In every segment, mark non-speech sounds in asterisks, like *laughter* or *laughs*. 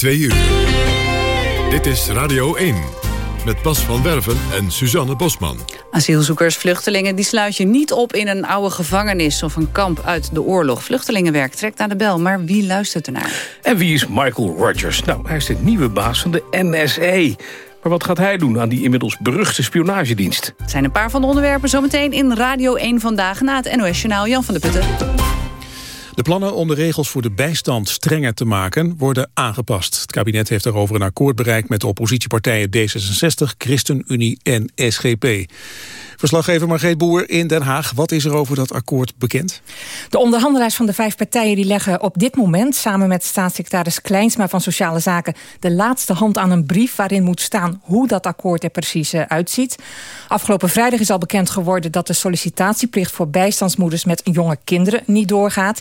2 uur. Dit is Radio 1. Met Bas van Werven en Suzanne Bosman. Asielzoekers, vluchtelingen, die sluit je niet op in een oude gevangenis of een kamp uit de oorlog. Vluchtelingenwerk trekt aan de bel, maar wie luistert ernaar? En wie is Michael Rogers? Nou, hij is de nieuwe baas van de NSA. Maar wat gaat hij doen aan die inmiddels beruchte spionagedienst? Het zijn een paar van de onderwerpen zometeen in Radio 1 Vandaag... na het NOS-journaal Jan van der Putten. De plannen om de regels voor de bijstand strenger te maken worden aangepast. Het kabinet heeft daarover een akkoord bereikt met de oppositiepartijen D66, ChristenUnie en SGP. Verslaggever Margreet Boer in Den Haag. Wat is er over dat akkoord bekend? De onderhandelaars van de vijf partijen die leggen op dit moment... samen met staatssecretaris Kleinsma van Sociale Zaken... de laatste hand aan een brief waarin moet staan... hoe dat akkoord er precies eh, uitziet. Afgelopen vrijdag is al bekend geworden... dat de sollicitatieplicht voor bijstandsmoeders met jonge kinderen niet doorgaat.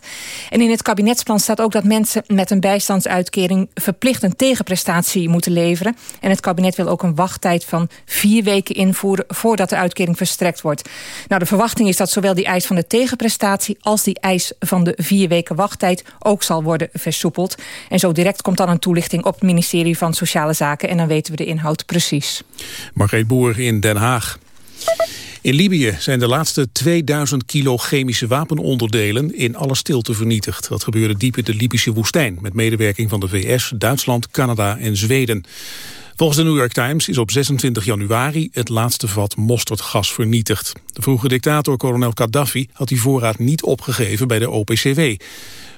En in het kabinetsplan staat ook dat mensen met een bijstandsuitkering... verplicht een tegenprestatie moeten leveren. En het kabinet wil ook een wachttijd van vier weken invoeren... voordat de uitkering verstrekt wordt. Nou, de verwachting is dat zowel die eis van de tegenprestatie... als die eis van de vier weken wachttijd ook zal worden versoepeld. En zo direct komt dan een toelichting op het ministerie van Sociale Zaken... en dan weten we de inhoud precies. Margreet Boer in Den Haag. In Libië zijn de laatste 2000 kilo chemische wapenonderdelen in alle stilte vernietigd. Dat gebeurde diep in de Libische woestijn met medewerking van de VS, Duitsland, Canada en Zweden. Volgens de New York Times is op 26 januari het laatste vat mosterdgas vernietigd. De vroege dictator kolonel Gaddafi had die voorraad niet opgegeven bij de OPCW.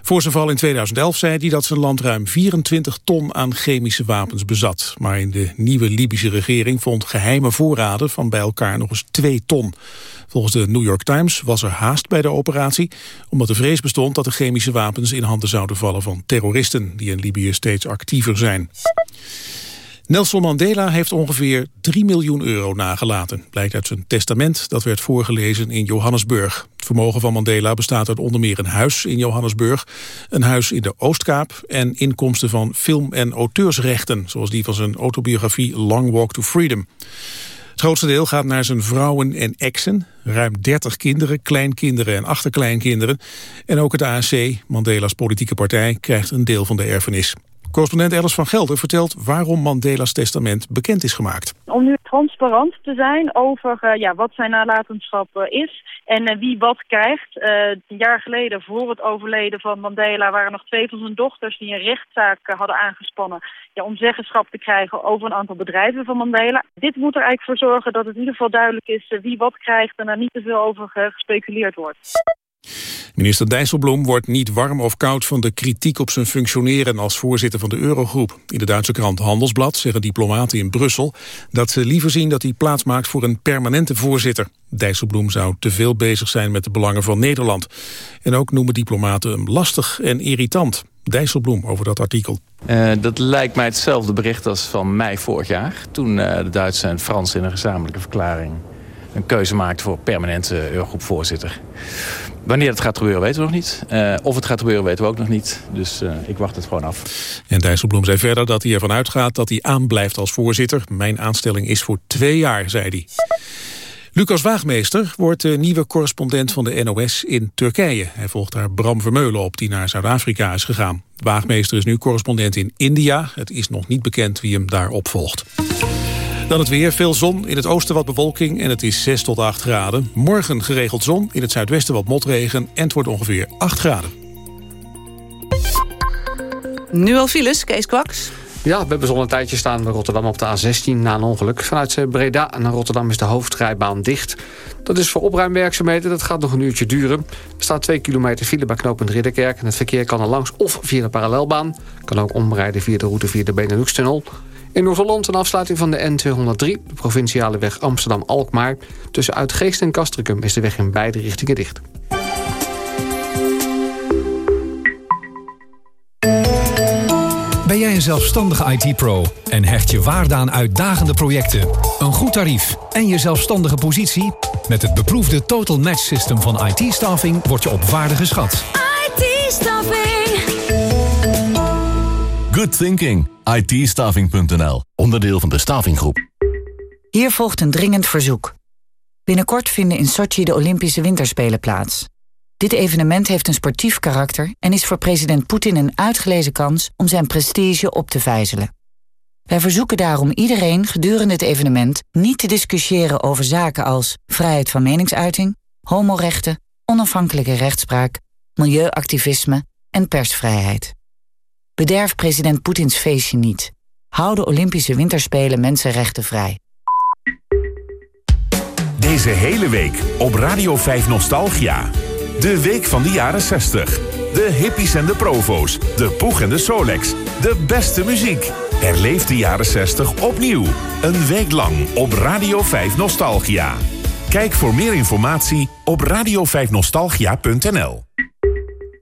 Voor zijn val in 2011 zei hij dat zijn land ruim 24 ton aan chemische wapens bezat. Maar in de nieuwe Libische regering vond geheime voorraden van bij elkaar nog eens 2 ton. Volgens de New York Times was er haast bij de operatie... omdat de vrees bestond dat de chemische wapens in handen zouden vallen van terroristen... die in Libië steeds actiever zijn. Nelson Mandela heeft ongeveer 3 miljoen euro nagelaten. Blijkt uit zijn testament dat werd voorgelezen in Johannesburg. Het vermogen van Mandela bestaat uit onder meer een huis in Johannesburg... een huis in de Oostkaap en inkomsten van film- en auteursrechten... zoals die van zijn autobiografie Long Walk to Freedom. Het grootste deel gaat naar zijn vrouwen en exen. Ruim 30 kinderen, kleinkinderen en achterkleinkinderen. En ook het ANC, Mandela's politieke partij, krijgt een deel van de erfenis. Correspondent Alice van Gelder vertelt waarom Mandela's testament bekend is gemaakt. Om nu transparant te zijn over uh, ja, wat zijn nalatenschap uh, is en uh, wie wat krijgt. een jaar geleden, voor het overleden van Mandela, waren nog twee van zijn dochters die een rechtszaak hadden aangespannen ja, om zeggenschap te krijgen over een aantal bedrijven van Mandela. Dit moet er eigenlijk voor zorgen dat het in ieder geval duidelijk is wie wat krijgt en er niet te veel over gespeculeerd wordt. Minister Dijsselbloem wordt niet warm of koud van de kritiek op zijn functioneren als voorzitter van de Eurogroep. In de Duitse krant Handelsblad zeggen diplomaten in Brussel dat ze liever zien dat hij plaatsmaakt voor een permanente voorzitter. Dijsselbloem zou te veel bezig zijn met de belangen van Nederland. En ook noemen diplomaten hem lastig en irritant. Dijsselbloem over dat artikel. Uh, dat lijkt mij hetzelfde bericht als van mei vorig jaar. Toen uh, de Duitsers en Fransen in een gezamenlijke verklaring een keuze maakten voor permanente Eurogroepvoorzitter. Wanneer het gaat gebeuren weten we nog niet. Uh, of het gaat gebeuren weten we ook nog niet. Dus uh, ik wacht het gewoon af. En Dijsselbloem zei verder dat hij ervan uitgaat dat hij aanblijft als voorzitter. Mijn aanstelling is voor twee jaar, zei hij. Lucas Waagmeester wordt de nieuwe correspondent van de NOS in Turkije. Hij volgt daar Bram Vermeulen op, die naar Zuid-Afrika is gegaan. Waagmeester is nu correspondent in India. Het is nog niet bekend wie hem daar opvolgt. Dan het weer, veel zon, in het oosten wat bewolking en het is 6 tot 8 graden. Morgen geregeld zon, in het zuidwesten wat motregen en het wordt ongeveer 8 graden. Nu al files, Kees Kwaks. Ja, we hebben zon een tijdje staan bij Rotterdam op de A16 na een ongeluk. Vanuit Breda naar Rotterdam is de hoofdrijbaan dicht. Dat is voor opruimwerkzaamheden, dat gaat nog een uurtje duren. Er staat 2 kilometer file bij knooppunt Ridderkerk... en het verkeer kan er langs of via de parallelbaan. Kan ook omrijden via de route via de Benelux-tunnel. In Noord-Holland een afsluiting van de N203, de provinciale weg Amsterdam-Alkmaar. Tussen Uitgeest en Castricum is de weg in beide richtingen dicht. Ben jij een zelfstandige IT-pro en hecht je waarde aan uitdagende projecten, een goed tarief en je zelfstandige positie? Met het beproefde Total Match System van IT-staffing word je op waarde geschat. IT-staffing. Good thinking. ITstaffing.nl. Onderdeel van de Stavinggroep. Hier volgt een dringend verzoek. Binnenkort vinden in Sochi de Olympische Winterspelen plaats. Dit evenement heeft een sportief karakter en is voor president Poetin een uitgelezen kans om zijn prestige op te vijzelen. Wij verzoeken daarom iedereen gedurende het evenement niet te discussiëren over zaken als vrijheid van meningsuiting, homorechten, onafhankelijke rechtspraak, milieuactivisme en persvrijheid. Bederf president Poetins feestje niet. Hou de Olympische Winterspelen mensenrechten vrij. Deze hele week op Radio 5 Nostalgia. De week van de jaren 60. De hippies en de provo's. De poeg en de Solex. De beste muziek. Herleef de jaren 60 opnieuw. Een week lang op Radio 5 Nostalgia. Kijk voor meer informatie op radio5nostalgia.nl.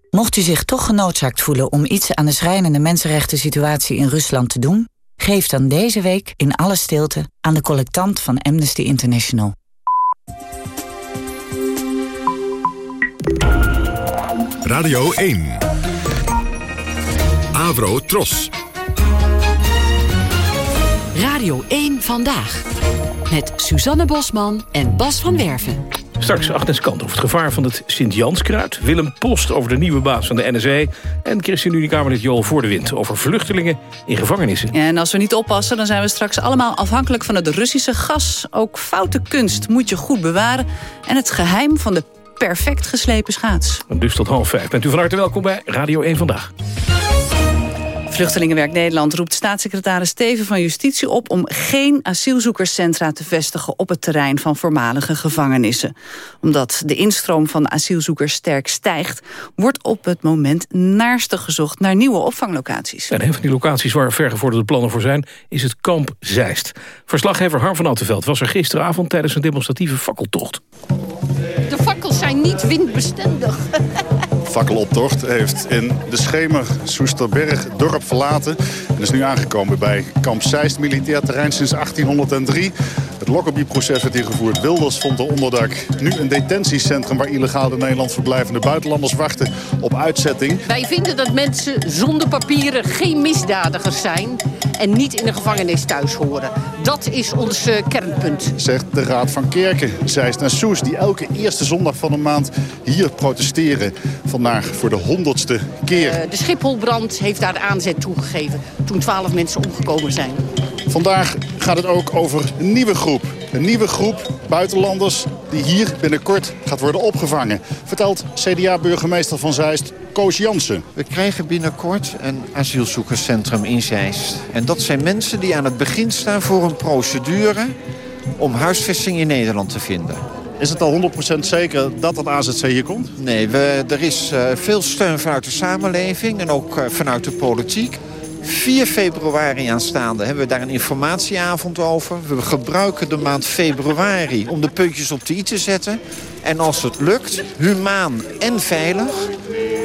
Mocht u zich toch genoodzaakt voelen om iets aan de schrijnende mensenrechten situatie in Rusland te doen, geef dan deze week in alle stilte aan de collectant van Amnesty International. Radio 1. Avro Tros. Radio 1 Vandaag. Met Suzanne Bosman en Bas van Werven. Straks Agnes Kant over het gevaar van het Sint-Janskruid. Willem Post over de nieuwe baas van de NSE. En ChristenUnie-Kamerlid Joel Voor de Wind over vluchtelingen in gevangenissen. En als we niet oppassen, dan zijn we straks allemaal afhankelijk van het Russische gas. Ook foute kunst moet je goed bewaren. En het geheim van de perfect geslepen schaats. Dus tot half vijf. Bent u van harte welkom bij Radio 1 Vandaag. Vluchtelingenwerk Nederland roept staatssecretaris Steven van Justitie op... om geen asielzoekerscentra te vestigen op het terrein van voormalige gevangenissen. Omdat de instroom van asielzoekers sterk stijgt... wordt op het moment naarstig gezocht naar nieuwe opvanglocaties. En een van die locaties waar vergevorderde plannen voor zijn... is het kamp Zeist. Verslaggever Harm van Attenveld was er gisteravond... tijdens een demonstratieve fakkeltocht. De fakkels zijn niet windbestendig. *laughs* fakkeloptocht heeft in de schemer Soesterberg dorp verlaten. En is nu aangekomen bij kamp Zeist, militair terrein sinds 1803. Het Lockerbie-proces werd hier gevoerd. Wilders vond er onderdak. Nu een detentiecentrum waar illegaal in Nederland verblijvende buitenlanders wachten op uitzetting. Wij vinden dat mensen zonder papieren geen misdadigers zijn... en niet in de gevangenis thuis horen. Dat is ons uh, kernpunt. Zegt de Raad van Kerken, Zeist en Soes... die elke eerste zondag van de maand hier protesteren. Vandaag voor de honderdste keer. Uh, de Schipholbrand heeft daar de aanzet toegegeven... toen twaalf mensen omgekomen zijn. Vandaag gaat het ook over een nieuwe groep. Een nieuwe groep buitenlanders die hier binnenkort gaat worden opgevangen. Vertelt CDA-burgemeester van Zeist, Koos Jansen. We krijgen binnenkort een asielzoekerscentrum in Zeist. En dat zijn mensen die aan het begin staan voor een procedure... om huisvesting in Nederland te vinden. Is het al 100% zeker dat dat AZC hier komt? Nee, we, er is uh, veel steun vanuit de samenleving en ook uh, vanuit de politiek. 4 februari aanstaande hebben we daar een informatieavond over. We gebruiken de maand februari om de puntjes op de i te zetten. En als het lukt, humaan en veilig,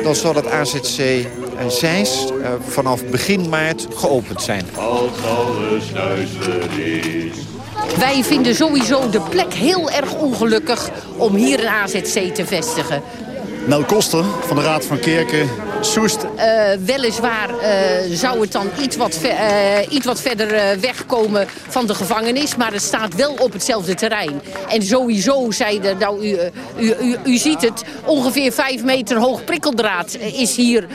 dan zal het AZC Zeist uh, vanaf begin maart geopend zijn. Als alles duister is. Wij vinden sowieso de plek heel erg ongelukkig om hier een AZC te vestigen. Nel Koster van de Raad van Kerken, Soest. Uh, weliswaar uh, zou het dan iets wat, uh, iets wat verder wegkomen van de gevangenis. Maar het staat wel op hetzelfde terrein. En sowieso zeiden, nou u, u, u, u ziet het, ongeveer vijf meter hoog prikkeldraad is hier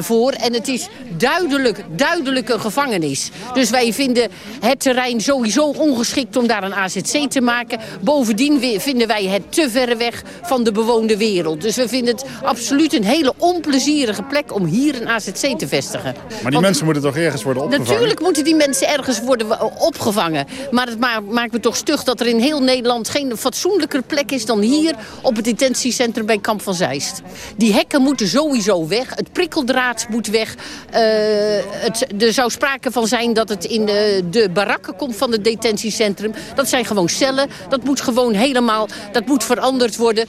voor. En het is duidelijk, duidelijk een gevangenis. Dus wij vinden het terrein sowieso ongeschikt om daar een AZC te maken. Bovendien vinden wij het te ver weg van de bewoonde wereld. Dus we vinden het absoluut een hele onplezierige plek om hier een AZC te vestigen. Maar die Want, mensen moeten toch ergens worden opgevangen? Natuurlijk moeten die mensen ergens worden opgevangen. Maar het maakt me toch stug dat er in heel Nederland geen fatsoenlijker plek is dan hier op het detentiecentrum bij Kamp van Zeist. Die hekken moeten sowieso weg. Het prikkeldraad moet weg. Uh, het, er zou sprake van zijn dat het in de, de barakken komt van het detentiecentrum. Dat zijn gewoon cellen. Dat moet gewoon helemaal, dat moet veranderd worden.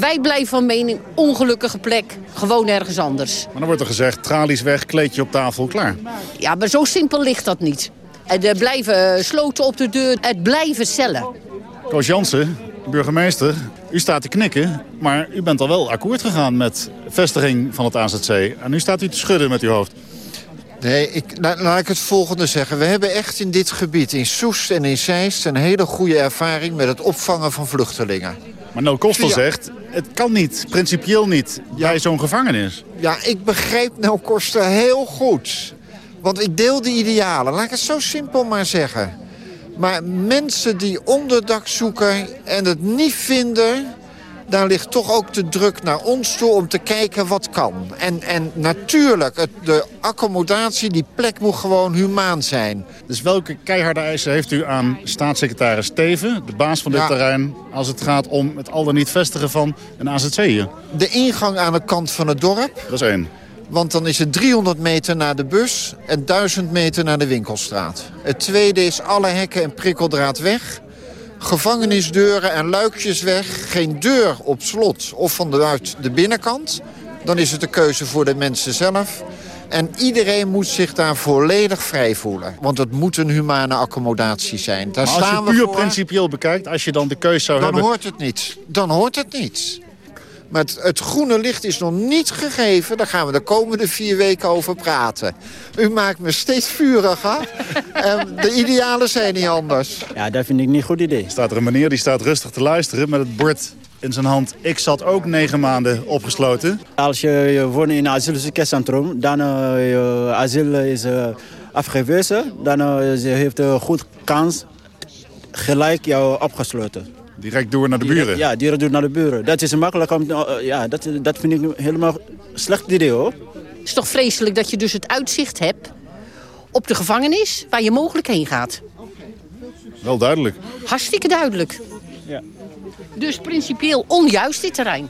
Wij blijven van mening, ongelukkige plek, gewoon ergens anders. Maar dan wordt er gezegd, tralies weg, kleedje op tafel, klaar. Ja, maar zo simpel ligt dat niet. Er blijven sloten op de deur, het blijven cellen. Koos Jansen, burgemeester, u staat te knikken, maar u bent al wel akkoord gegaan met vestiging van het AZC. En nu staat u te schudden met uw hoofd. Nee, ik, laat, laat ik het volgende zeggen. We hebben echt in dit gebied, in Soest en in Zeist... een hele goede ervaring met het opvangen van vluchtelingen. Maar No Koster Via- zegt, het kan niet, principieel niet, bij zo'n gevangenis. Ja, ik begreep Koster heel goed. Want ik deel die idealen, laat ik het zo simpel maar zeggen. Maar mensen die onderdak zoeken en het niet vinden... daar ligt toch ook de druk naar ons toe om te kijken wat kan. En, en natuurlijk, het, de accommodatie, die plek moet gewoon humaan zijn. Dus welke keiharde eisen heeft u aan staatssecretaris Teven, de baas van dit Ja. terrein... als het gaat om het al dan niet vestigen van een AZC hier? De ingang aan de kant van het dorp. Dat is één. Want dan is het 300 meter naar de bus en 1000 meter naar de winkelstraat. Het tweede is alle hekken en prikkeldraad weg. Gevangenisdeuren en luikjes weg. Geen deur op slot of vanuit de binnenkant. Dan is het de keuze voor de mensen zelf. En iedereen moet zich daar volledig vrij voelen. Want het moet een humane accommodatie zijn. Daar Maar als staan je puur voor. principieel bekijkt, als je dan de keus zou Dan hebben... hoort het niet. Dan hoort het niet. Maar het, het groene licht is nog niet gegeven. Daar gaan we de komende vier weken over praten. U maakt me steeds vuriger. *laughs* en de idealen zijn niet anders. Ja, dat vind ik niet een goed idee. Staat er een meneer die staat rustig te luisteren met het bord in zijn hand. Ik zat ook negen maanden opgesloten. Als je, je woont in een asielzoekerscentrum, dan uh, je asiel is uh, afgewezen. Dan uh, ze heeft een goed kans gelijk jou opgesloten. Direct door naar de buren? Direct, ja, direct door naar de buren. Dat is makkelijk om... Uh, ja, dat, dat vind ik helemaal slecht idee hoor. Het is toch vreselijk dat je dus het uitzicht hebt op de gevangenis waar je mogelijk heen gaat. Wel duidelijk. Hartstikke duidelijk. Ja. Dus principieel onjuist dit terrein.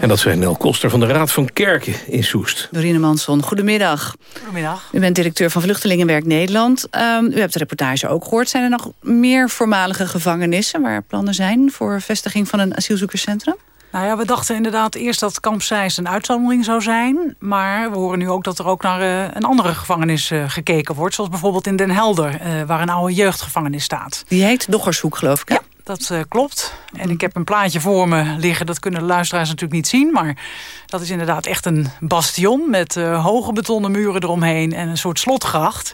En dat zijn Nel Koster van de Raad van Kerken in Soest. Dorine Manson, goedemiddag. Goedemiddag. U bent directeur van Vluchtelingenwerk Nederland. Um, u hebt de reportage ook gehoord. Zijn er nog meer voormalige gevangenissen... waar plannen zijn voor vestiging van een asielzoekerscentrum? Nou ja, we dachten inderdaad eerst dat Kamp Zeist een uitzondering zou zijn. Maar we horen nu ook dat er ook naar uh, een andere gevangenis uh, gekeken wordt. Zoals bijvoorbeeld in Den Helder, uh, waar een oude jeugdgevangenis staat. Die heet Doggershoek, geloof ik. Hè? Ja, dat uh, klopt. En ik heb een plaatje voor me liggen. Dat kunnen de luisteraars natuurlijk niet zien. Maar dat is inderdaad echt een bastion met uh, hoge betonnen muren eromheen en een soort slotgracht.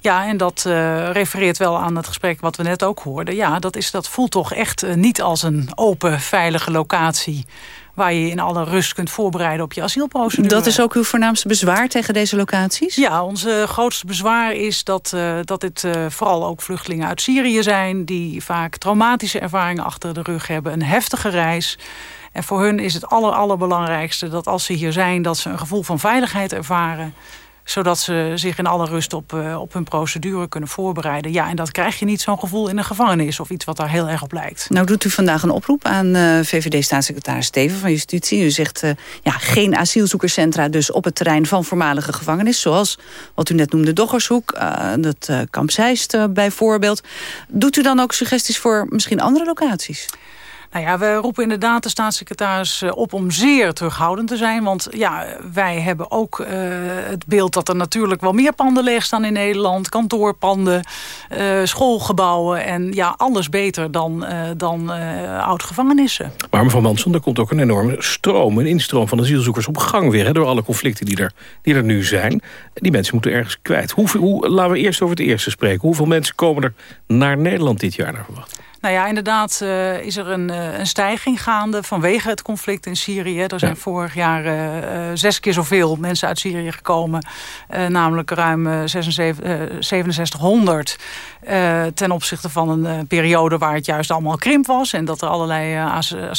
Ja, en dat uh, refereert wel aan het gesprek wat we net ook hoorden. Ja, dat, is, dat voelt toch echt niet als een open, veilige locatie... waar je in alle rust kunt voorbereiden op je asielprocedure. Dat is ook uw voornaamste bezwaar tegen deze locaties? Ja, onze grootste bezwaar is dat, uh, dat dit vooral ook vluchtelingen uit Syrië zijn... die vaak traumatische ervaringen achter de rug hebben, een heftige reis... En voor hun is het aller, allerbelangrijkste dat als ze hier zijn... dat ze een gevoel van veiligheid ervaren zodat ze zich in alle rust op, uh, op hun procedure kunnen voorbereiden. Ja, en dat krijg je niet zo'n gevoel in een gevangenis... of iets wat daar heel erg op lijkt. Nou doet u vandaag een oproep aan uh, VVD-staatssecretaris Steven van Justitie. U zegt uh, ja, geen asielzoekerscentra dus op het terrein van voormalige gevangenis... zoals wat u net noemde Doggershoek, dat Kamp Zeist bijvoorbeeld. Doet u dan ook suggesties voor misschien andere locaties? Nou ja, we roepen inderdaad de staatssecretaris op om zeer terughoudend te zijn. Want ja, wij hebben ook uh, het beeld dat er natuurlijk wel meer panden leeg staan in Nederland. Kantoorpanden, uh, schoolgebouwen en ja, alles beter dan, uh, dan oud-gevangenissen. Maar mevrouw Manson, er komt ook een enorme stroom, een instroom van asielzoekers op gang weer. Hè, door alle conflicten die er, die er nu zijn. Die mensen moeten ergens kwijt. Hoe, hoe, laten we eerst over het eerste spreken. Hoeveel mensen komen er naar Nederland dit jaar naar verwacht? Nou ja, inderdaad uh, is er een, uh, een stijging gaande vanwege het conflict in Syrië. Er zijn ja. vorig jaar uh, zes keer zoveel mensen uit Syrië gekomen. namelijk ruim 76, 6700 ten opzichte van een periode waar het juist allemaal krimp was. En dat er allerlei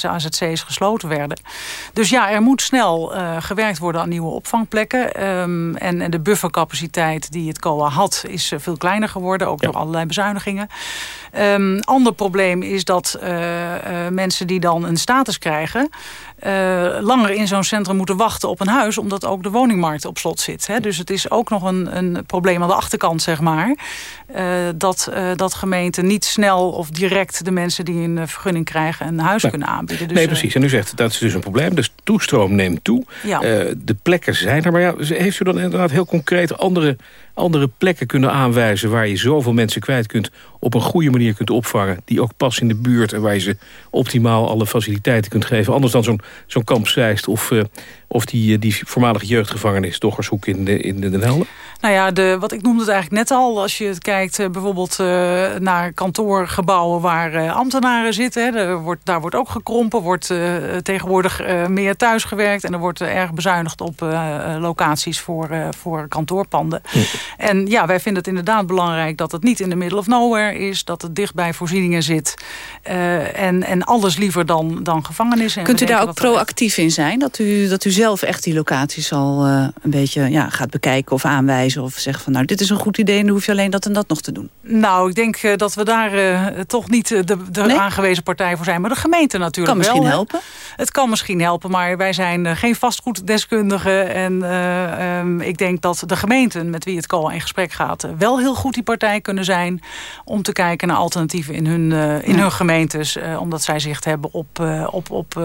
AZC's gesloten werden. Dus ja, er moet snel gewerkt worden aan nieuwe opvangplekken. Um, en, en, de buffercapaciteit die het COA had is veel kleiner geworden. Ook ja. door allerlei bezuinigingen. Um, ander probleem is dat uh, uh, mensen die dan een status krijgen... Uh, langer in zo'n centrum moeten wachten op een huis... omdat ook de woningmarkt op slot zit. Hè? Dus het is ook nog een, een probleem aan de achterkant, zeg maar. dat, dat gemeenten niet snel of direct de mensen die een vergunning krijgen... een huis kunnen aanbieden. Dus, nee, precies. En u zegt, dat is dus een probleem. Dus toestroom neemt toe. Ja. de plekken zijn er. Maar ja, heeft u dan inderdaad heel concreet andere andere plekken kunnen aanwijzen... waar je zoveel mensen kwijt kunt, op een goede manier kunt opvangen... die ook passen in de buurt en waar je ze optimaal alle faciliteiten kunt geven. Anders dan zo'n zo'n kamp Zeist of, uh, of die, die voormalige jeugdgevangenis... Doggershoek in, de, in de Den Helder? Nou ja, de, wat ik noemde het eigenlijk net al. Als je kijkt uh, bijvoorbeeld uh, naar kantoorgebouwen waar uh, ambtenaren zitten. Hè, er wordt, daar wordt ook gekrompen. Wordt tegenwoordig meer thuisgewerkt. En er wordt erg bezuinigd op locaties voor, voor kantoorpanden. Ja. En ja, wij vinden het inderdaad belangrijk dat het niet in de middle of nowhere is. Dat het dicht bij voorzieningen zit. en, en alles liever dan, dan gevangenissen. Kunt u daar ook proactief in zijn? Dat u, dat u zelf echt die locaties al een beetje ja, gaat bekijken of aanwijzen? Of zeggen van nou dit is een goed idee en dan hoef je alleen dat en dat nog te doen? Nou, ik denk uh, dat we daar uh, toch niet de, de nee? aangewezen partij voor zijn. Maar de gemeente natuurlijk kan misschien wel, helpen? Het kan misschien helpen, maar wij zijn uh, geen vastgoeddeskundigen. En um, ik denk dat de gemeenten met wie het COA in gesprek gaat... wel heel goed die partij kunnen zijn... om te kijken naar alternatieven in hun, in ja. hun gemeentes. omdat zij zicht hebben op, op, op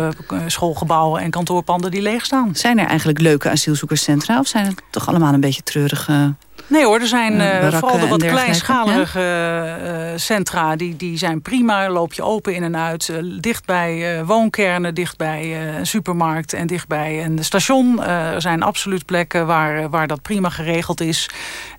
schoolgebouwen en kantoorpanden die leeg staan. Zijn er eigenlijk leuke asielzoekerscentra? Of zijn het toch allemaal een beetje treurige... Nee hoor, er zijn uh, vooral de wat kleinschalige ja? uh, centra, die, die zijn prima. Loop je open in en uit, uh, dicht bij woonkernen, dicht bij een supermarkt en dicht bij een station. er zijn absoluut plekken waar, waar dat prima geregeld is.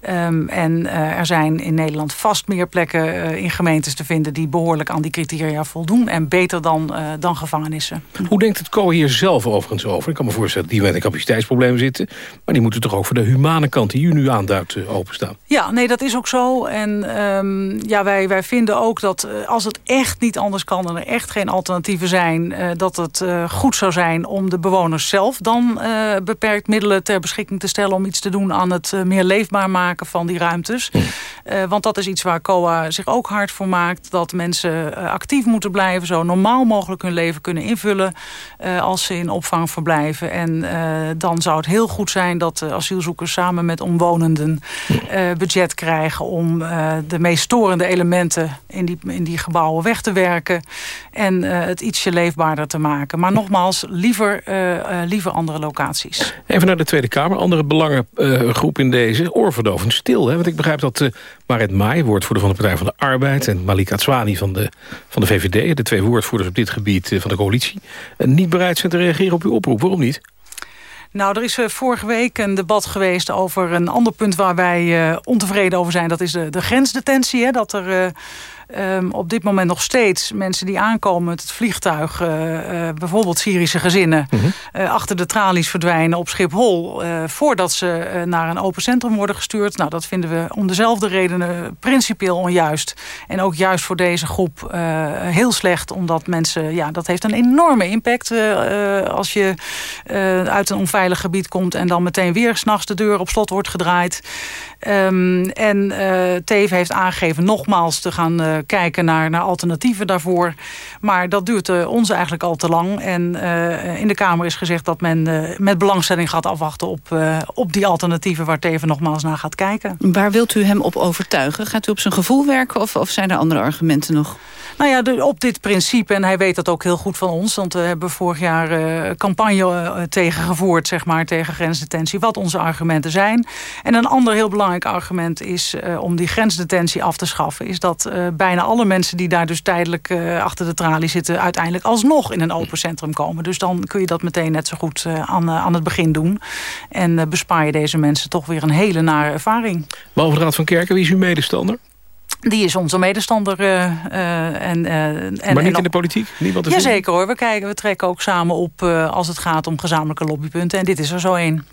Um, en er zijn in Nederland vast meer plekken in gemeentes te vinden die behoorlijk aan die criteria voldoen. En beter dan, dan gevangenissen. Hoe denkt het CO hier zelf overigens over? Ik kan me voorstellen dat die met een capaciteitsprobleem zitten. Maar die moeten toch ook voor de humane kant die u nu aanduidt openstaan. Ja, nee, dat is ook zo. En um, ja, wij, wij vinden ook dat uh, als het echt niet anders kan... en er echt geen alternatieven zijn... Uh, dat het uh, goed zou zijn om de bewoners zelf dan beperkt middelen ter beschikking te stellen... om iets te doen aan het meer leefbaar maken van die ruimtes. Hm. want dat is iets waar COA zich ook hard voor maakt. Dat mensen actief moeten blijven. Zo normaal mogelijk hun leven kunnen invullen... als ze in opvang verblijven. En dan zou het heel goed zijn dat asielzoekers samen met omwonenden uh, budget krijgen om uh, de meest storende elementen in die, in die gebouwen weg te werken. En uh, het ietsje leefbaarder te maken. Maar nogmaals, liever, liever andere locaties. Even naar de Tweede Kamer. Andere belangengroep in deze. Oorverdovend stil. Hè? Want ik begrijp dat Marit Maai, woordvoerder van de Partij van de Arbeid... en Malika Tswani van de, van de VVD, de twee woordvoerders op dit gebied van de coalitie... niet bereid zijn te reageren op uw oproep. Waarom niet? Nou, er is uh, vorige week een debat geweest over een ander punt waar wij uh, ontevreden over zijn. Dat is de, de grensdetentie. Hè, dat er uh, um, op dit moment nog steeds mensen die aankomen met het vliegtuig... Uh, uh, bijvoorbeeld Syrische gezinnen... Mm -hmm. uh, achter de tralies verdwijnen op Schiphol... voordat ze naar een open centrum worden gestuurd. Nou, dat vinden we om dezelfde redenen principieel onjuist. En ook juist voor deze groep heel slecht. Omdat mensen... Ja, dat heeft een enorme impact als je uit een onveilig gebied komt... en dan meteen weer s'nachts de deur op slot wordt gedraaid. Um, en uh, Teven heeft aangegeven nogmaals te gaan uh, kijken naar, naar alternatieven daarvoor. Maar dat duurt uh, ons eigenlijk al te lang. En in de Kamer is gezegd dat men met belangstelling gaat afwachten op, op die alternatieven waar Teven nogmaals naar gaat kijken. Waar wilt u hem op overtuigen? Gaat u op zijn gevoel werken of, of zijn er andere argumenten nog? Nou ja, de, op dit principe, en hij weet dat ook heel goed van ons... want we hebben vorig jaar campagne tegengevoerd, zeg maar, tegen grensdetentie... wat onze argumenten zijn. En een ander heel belangrijk argument is uh, om die grensdetentie af te schaffen... is dat bijna alle mensen die daar dus tijdelijk achter de tralie zitten... uiteindelijk alsnog in een open centrum komen. Dus dan kun je dat meteen net zo goed aan, aan het begin doen. En bespaar je deze mensen toch weer een hele nare ervaring. Behalve Raad van Kerken, wie is uw medestander? Die is onze medestander. Uh, uh, en, uh, en, maar niet en in de politiek? Niemand Jazeker hoor. We, kijken, we trekken ook samen op als het gaat om gezamenlijke lobbypunten. En dit is er zo één.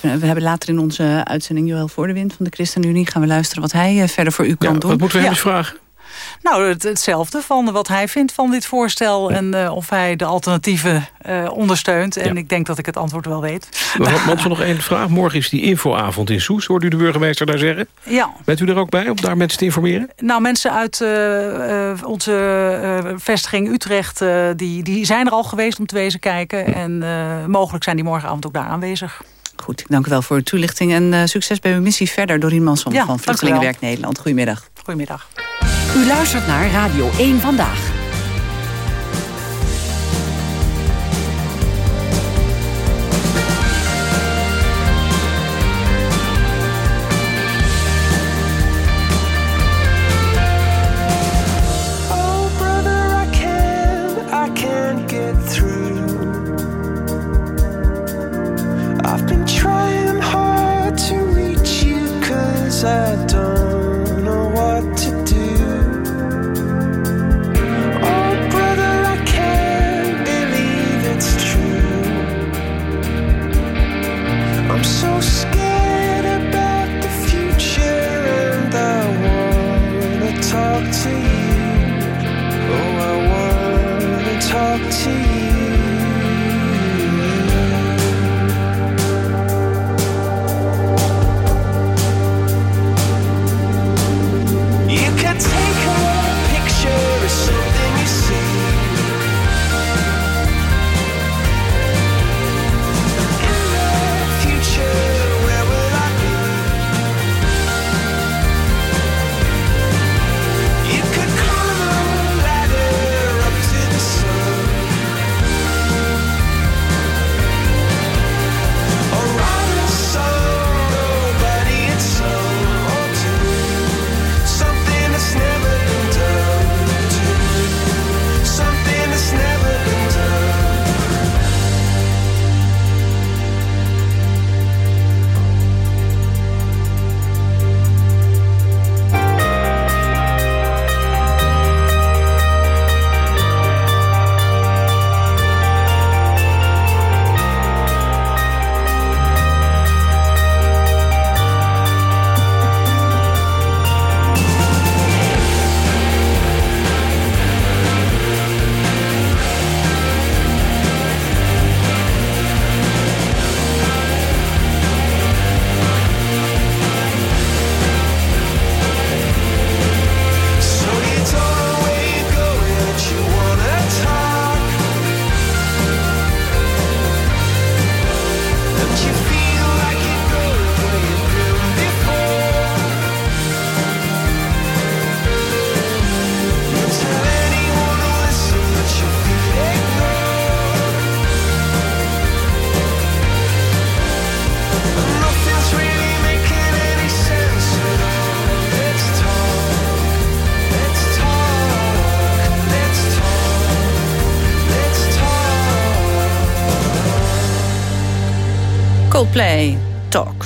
We hebben later in onze uitzending Joël Voordewind van de ChristenUnie... gaan we luisteren wat hij verder voor u kan ja, doen. Wat moeten we hem ja. eens vragen? Nou, het, hetzelfde van wat hij vindt van dit voorstel... Ja. en uh, of hij de alternatieven uh, ondersteunt. En ja. ik denk dat ik het antwoord wel weet. Want nog één vraag. Morgen is die infoavond in Soes. Hoort u de burgemeester daar zeggen? Ja. Bent u er ook bij om daar mensen te informeren? Nou, mensen uit uh, onze vestiging Utrecht... die, die zijn er al geweest om te wezen kijken. En mogelijk zijn die morgenavond ook daar aanwezig. Goed, ik dank u wel voor de toelichting. En succes bij uw missie verder. Dorien Manson ja, van Vluchtelingenwerk Nederland. Goedemiddag. Goedemiddag. U luistert naar Radio 1 Vandaag. Coldplay, Talk.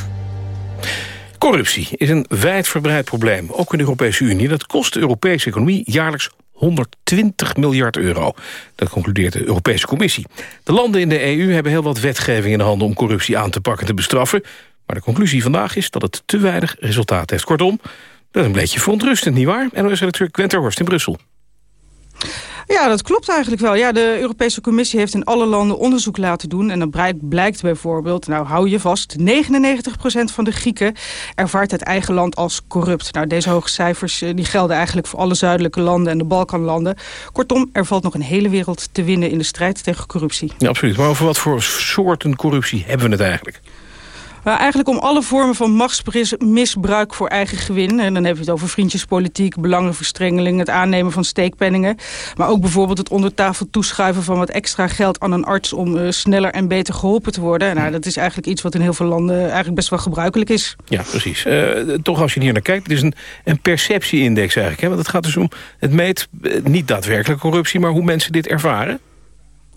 Corruptie is een wijdverbreid probleem, ook in de Europese Unie. Dat kost de Europese economie jaarlijks 120 miljard euro. Dat concludeert de Europese Commissie. De landen in de EU hebben heel wat wetgeving in de handen... om corruptie aan te pakken en te bestraffen. Maar de conclusie vandaag is dat het te weinig resultaat heeft. Kortom, dat is een beetje verontrustend, nietwaar? En dan is redacteur Quenter Horst in Brussel. Ja, dat klopt eigenlijk wel. Ja, de Europese Commissie heeft in alle landen onderzoek laten doen. En dan blijkt, bijvoorbeeld, nou hou je vast... 99% van de Grieken ervaart het eigen land als corrupt. Nou, deze hoge cijfers eh, die gelden eigenlijk voor alle zuidelijke landen en de Balkanlanden. Kortom, er valt nog een hele wereld te winnen in de strijd tegen corruptie. Ja, absoluut. Maar over wat voor soorten corruptie hebben we het eigenlijk? Maar eigenlijk om alle vormen van machtsmisbruik voor eigen gewin. En dan heb je het over vriendjespolitiek, belangenverstrengeling... het aannemen van steekpenningen. Maar ook bijvoorbeeld het onder tafel toeschuiven van wat extra geld aan een arts... om uh, sneller en beter geholpen te worden. Nou, dat is eigenlijk iets wat in heel veel landen eigenlijk best wel gebruikelijk is. Ja, precies. Uh, toch als je hier naar kijkt, het is een, een perceptieindex eigenlijk. Hè? Want het gaat dus om, het meet uh, niet daadwerkelijk corruptie... maar hoe mensen dit ervaren.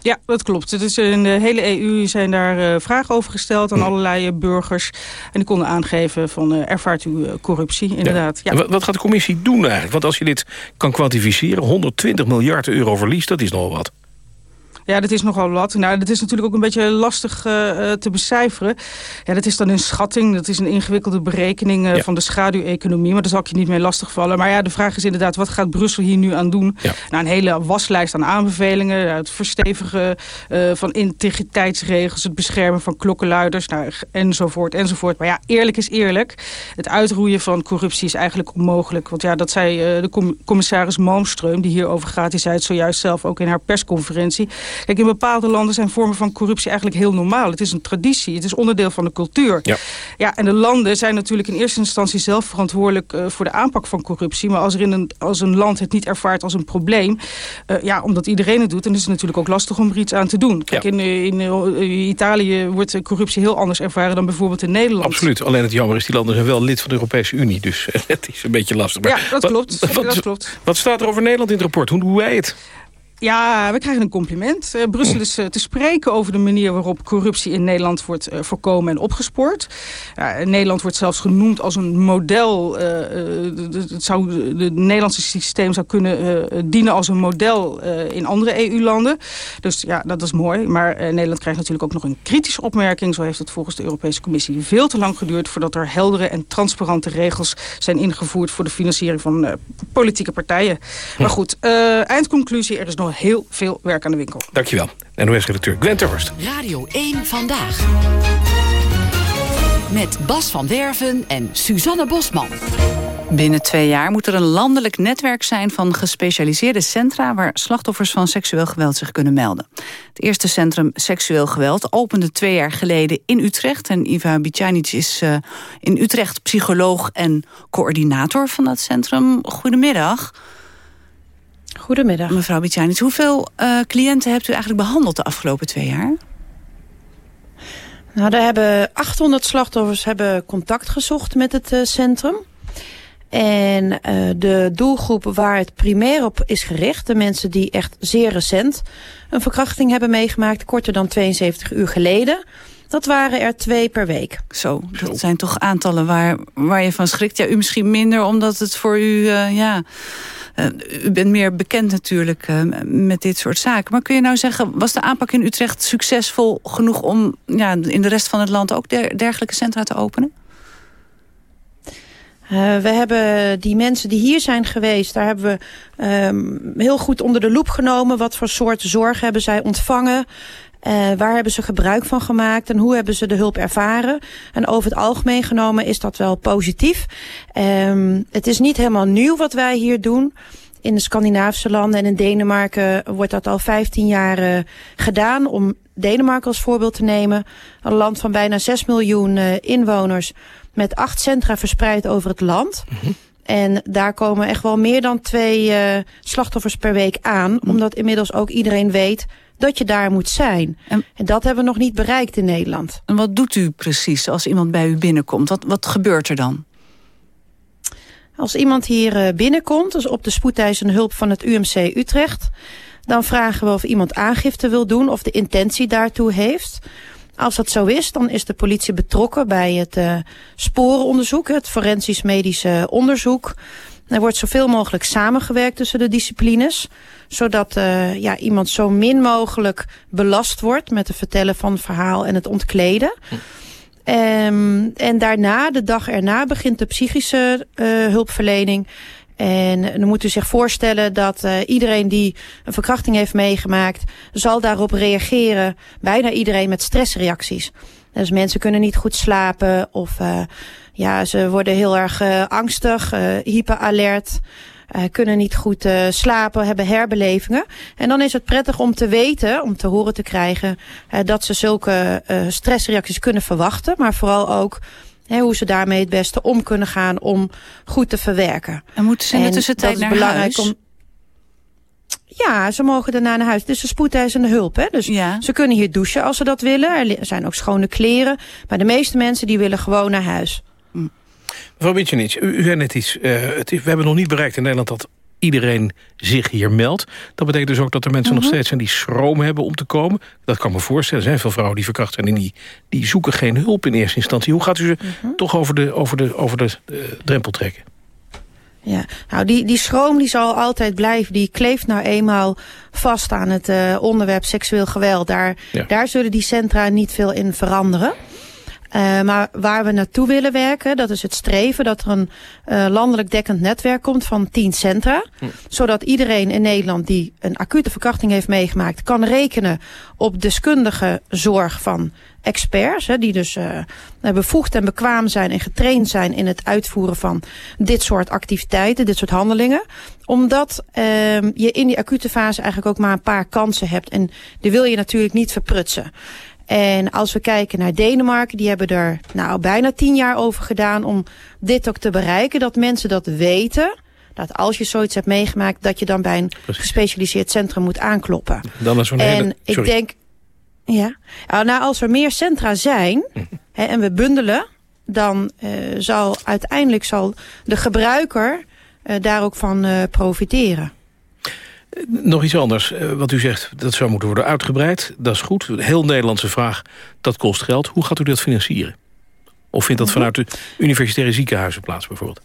Ja, dat klopt. Het is in de hele EU zijn daar uh, vragen over gesteld aan allerlei uh, burgers. En die konden aangeven van uh, ervaart u corruptie, inderdaad. Ja. ja. Wat gaat de commissie doen eigenlijk? Want als je dit kan kwantificeren, 120 miljard euro verlies, dat is nogal wat. Ja, dat is nogal wat. Nou, dat is natuurlijk ook een beetje lastig uh, te becijferen. Ja, dat is dan een schatting. Dat is een ingewikkelde berekening uh, ja. van de schaduweconomie. Maar daar zal ik je niet mee lastigvallen. Maar ja, de vraag is inderdaad, wat gaat Brussel hier nu aan doen? Ja. Nou, een hele waslijst aan aanbevelingen. Het verstevigen uh, van integriteitsregels. Het beschermen van klokkenluiders. Nou, enzovoort, enzovoort. Maar ja, eerlijk is eerlijk. Het uitroeien van corruptie is eigenlijk onmogelijk. Want ja, dat zei de com commissaris Malmström, die hierover gaat. Die zei het zojuist zelf ook in haar persconferentie. Kijk, in bepaalde landen zijn vormen van corruptie eigenlijk heel normaal. Het is een traditie, het is onderdeel van de cultuur. Ja, ja en de landen zijn natuurlijk in eerste instantie zelf verantwoordelijk uh, voor de aanpak van corruptie. Maar als, er in een, als een land het niet ervaart als een probleem, uh, ja, omdat iedereen het doet, dan is het natuurlijk ook lastig om er iets aan te doen. Kijk, ja. in, in uh, Italië wordt corruptie heel anders ervaren dan bijvoorbeeld in Nederland. Absoluut, alleen het jammer is, die landen zijn wel lid van de Europese Unie. Dus *laughs* het is een beetje lastig. Maar ja, dat klopt. Wat, dat klopt. Wat staat er over Nederland in het rapport? Hoe doen wij het? Ja, we krijgen een compliment. Uh, Brussel is uh, te spreken over de manier waarop corruptie in Nederland wordt uh, voorkomen en opgespoord. Nederland wordt zelfs genoemd als een model. het, zou, het Nederlandse systeem zou kunnen dienen als een model in andere EU-landen. Dus ja, dat is mooi. Maar Nederland krijgt natuurlijk ook nog een kritische opmerking. Zo heeft het volgens de Europese Commissie veel te lang geduurd... voordat er heldere en transparante regels zijn ingevoerd... voor de financiering van politieke partijen. Maar goed, eindconclusie, er is nog heel veel werk aan de winkel. Dankjewel. NOS-redacteur Gwen Terhorst. Radio 1 Vandaag. Met Bas van Werven en Suzanne Bosman. Binnen twee jaar moet er een landelijk netwerk zijn van gespecialiseerde centra... waar slachtoffers van seksueel geweld zich kunnen melden. Het eerste centrum seksueel geweld opende twee jaar geleden in Utrecht. En Iva Bicanic is uh, in Utrecht psycholoog en coördinator van dat centrum. Goedemiddag. Goedemiddag. Mevrouw Bicanic, hoeveel uh, cliënten hebt u eigenlijk behandeld de afgelopen twee jaar? Nou, er hebben 800 slachtoffers hebben contact gezocht met het uh, centrum. En uh, de doelgroep waar het primair op is gericht, de mensen die echt zeer recent een verkrachting hebben meegemaakt, korter dan 72 uur geleden, dat waren er twee per week. Zo, dat zijn toch aantallen waar, waar je van schrikt. Ja, u misschien minder, omdat het voor u, uh, ja... Uh, u bent meer bekend natuurlijk met dit soort zaken. Maar kun je nou zeggen, was de aanpak in Utrecht succesvol genoeg... om ja, in de rest van het land ook der, dergelijke centra te openen? Uh, we hebben die mensen die hier zijn geweest... daar hebben we um, heel goed onder de loep genomen... wat voor soort zorg hebben zij ontvangen... Uh, waar hebben ze gebruik van gemaakt en hoe hebben ze de hulp ervaren? En over het algemeen genomen is dat wel positief. Um, het is niet helemaal nieuw wat wij hier doen. In de Scandinavische landen en in Denemarken wordt dat al 15 jaar gedaan. Om Denemarken als voorbeeld te nemen. Een land van bijna 6 miljoen uh, inwoners met acht centra verspreid over het land. Mm -hmm. En daar komen echt wel meer dan twee uh, slachtoffers per week aan. Mm. Omdat inmiddels ook iedereen weet dat je daar moet zijn. En, en, dat hebben we nog niet bereikt in Nederland. En wat doet u precies als iemand bij u binnenkomt? Wat, wat gebeurt er dan? Als iemand hier binnenkomt, dus op de spoedeisende hulp van het UMC Utrecht... dan vragen we of iemand aangifte wil doen of de intentie daartoe heeft... Als dat zo is, dan is de politie betrokken bij het uh, sporenonderzoek, het forensisch medische onderzoek. Er wordt zoveel mogelijk samengewerkt tussen de disciplines. Zodat uh, ja, iemand zo min mogelijk belast wordt met het vertellen van het verhaal en het ontkleden. Um, en daarna, de dag erna, begint de psychische uh, hulpverlening. En dan moet u zich voorstellen dat uh, iedereen die een verkrachting heeft meegemaakt... zal daarop reageren, bijna iedereen met stressreacties. Dus mensen kunnen niet goed slapen of uh, ja, ze worden heel erg uh, angstig, hyperalert... Kunnen niet goed slapen, hebben herbelevingen. En dan is het prettig om te weten, om te horen te krijgen... Dat ze zulke stressreacties kunnen verwachten. Maar vooral ook He, hoe ze daarmee het beste om kunnen gaan om goed te verwerken. En moeten ze in de tussentijd naar belangrijk huis? Om, ja, ze mogen daarna naar huis. Het is een spoedeisende hulp. Hè? Dus ja. ze kunnen hier douchen als ze dat willen. Er zijn ook schone kleren. Maar de meeste mensen die willen gewoon naar huis. Mevrouw Witjenits, u, u zei net iets. Uh, het is, we hebben nog niet bereikt in Nederland dat iedereen zich hier meldt. Dat betekent dus ook dat er mensen nog steeds zijn die schroom hebben om te komen. Dat kan me voorstellen. Er zijn veel vrouwen die verkracht zijn en die, die zoeken geen hulp in eerste instantie. Hoe gaat u ze toch over de, over de, over de uh, drempel trekken? Ja, nou die, die schroom die zal altijd blijven. Die kleeft nou eenmaal vast aan het uh, onderwerp seksueel geweld. Daar, ja. daar zullen die centra niet veel in veranderen. Uh, maar waar we naartoe willen werken, dat is het streven dat er een uh, landelijk dekkend netwerk komt van tien centra. Hm. Zodat iedereen in Nederland die een acute verkrachting heeft meegemaakt, kan rekenen op deskundige zorg van experts. Hè, die dus uh, bevoegd en bekwaam zijn en getraind zijn in het uitvoeren van dit soort activiteiten, dit soort handelingen. Omdat je in die acute fase eigenlijk ook maar een paar kansen hebt. En die wil je natuurlijk niet verprutsen. En als we kijken naar Denemarken, die hebben er nou bijna tien jaar over gedaan om dit ook te bereiken. Dat mensen dat weten. Dat als je zoiets hebt meegemaakt, dat je dan bij een Precies. gespecialiseerd centrum moet aankloppen. Dan is en hele... ik denk, ja, nou als er meer centra zijn *laughs* hè, en we bundelen, dan uh, zal uiteindelijk zal de gebruiker uh, daar ook van uh, profiteren. Nog iets anders. Uh, wat u zegt, dat zou moeten worden uitgebreid. Dat is goed. Heel Nederlandse vraag, dat kost geld. Hoe gaat u dat financieren? Of vindt dat vanuit de universitaire ziekenhuizen plaats bijvoorbeeld?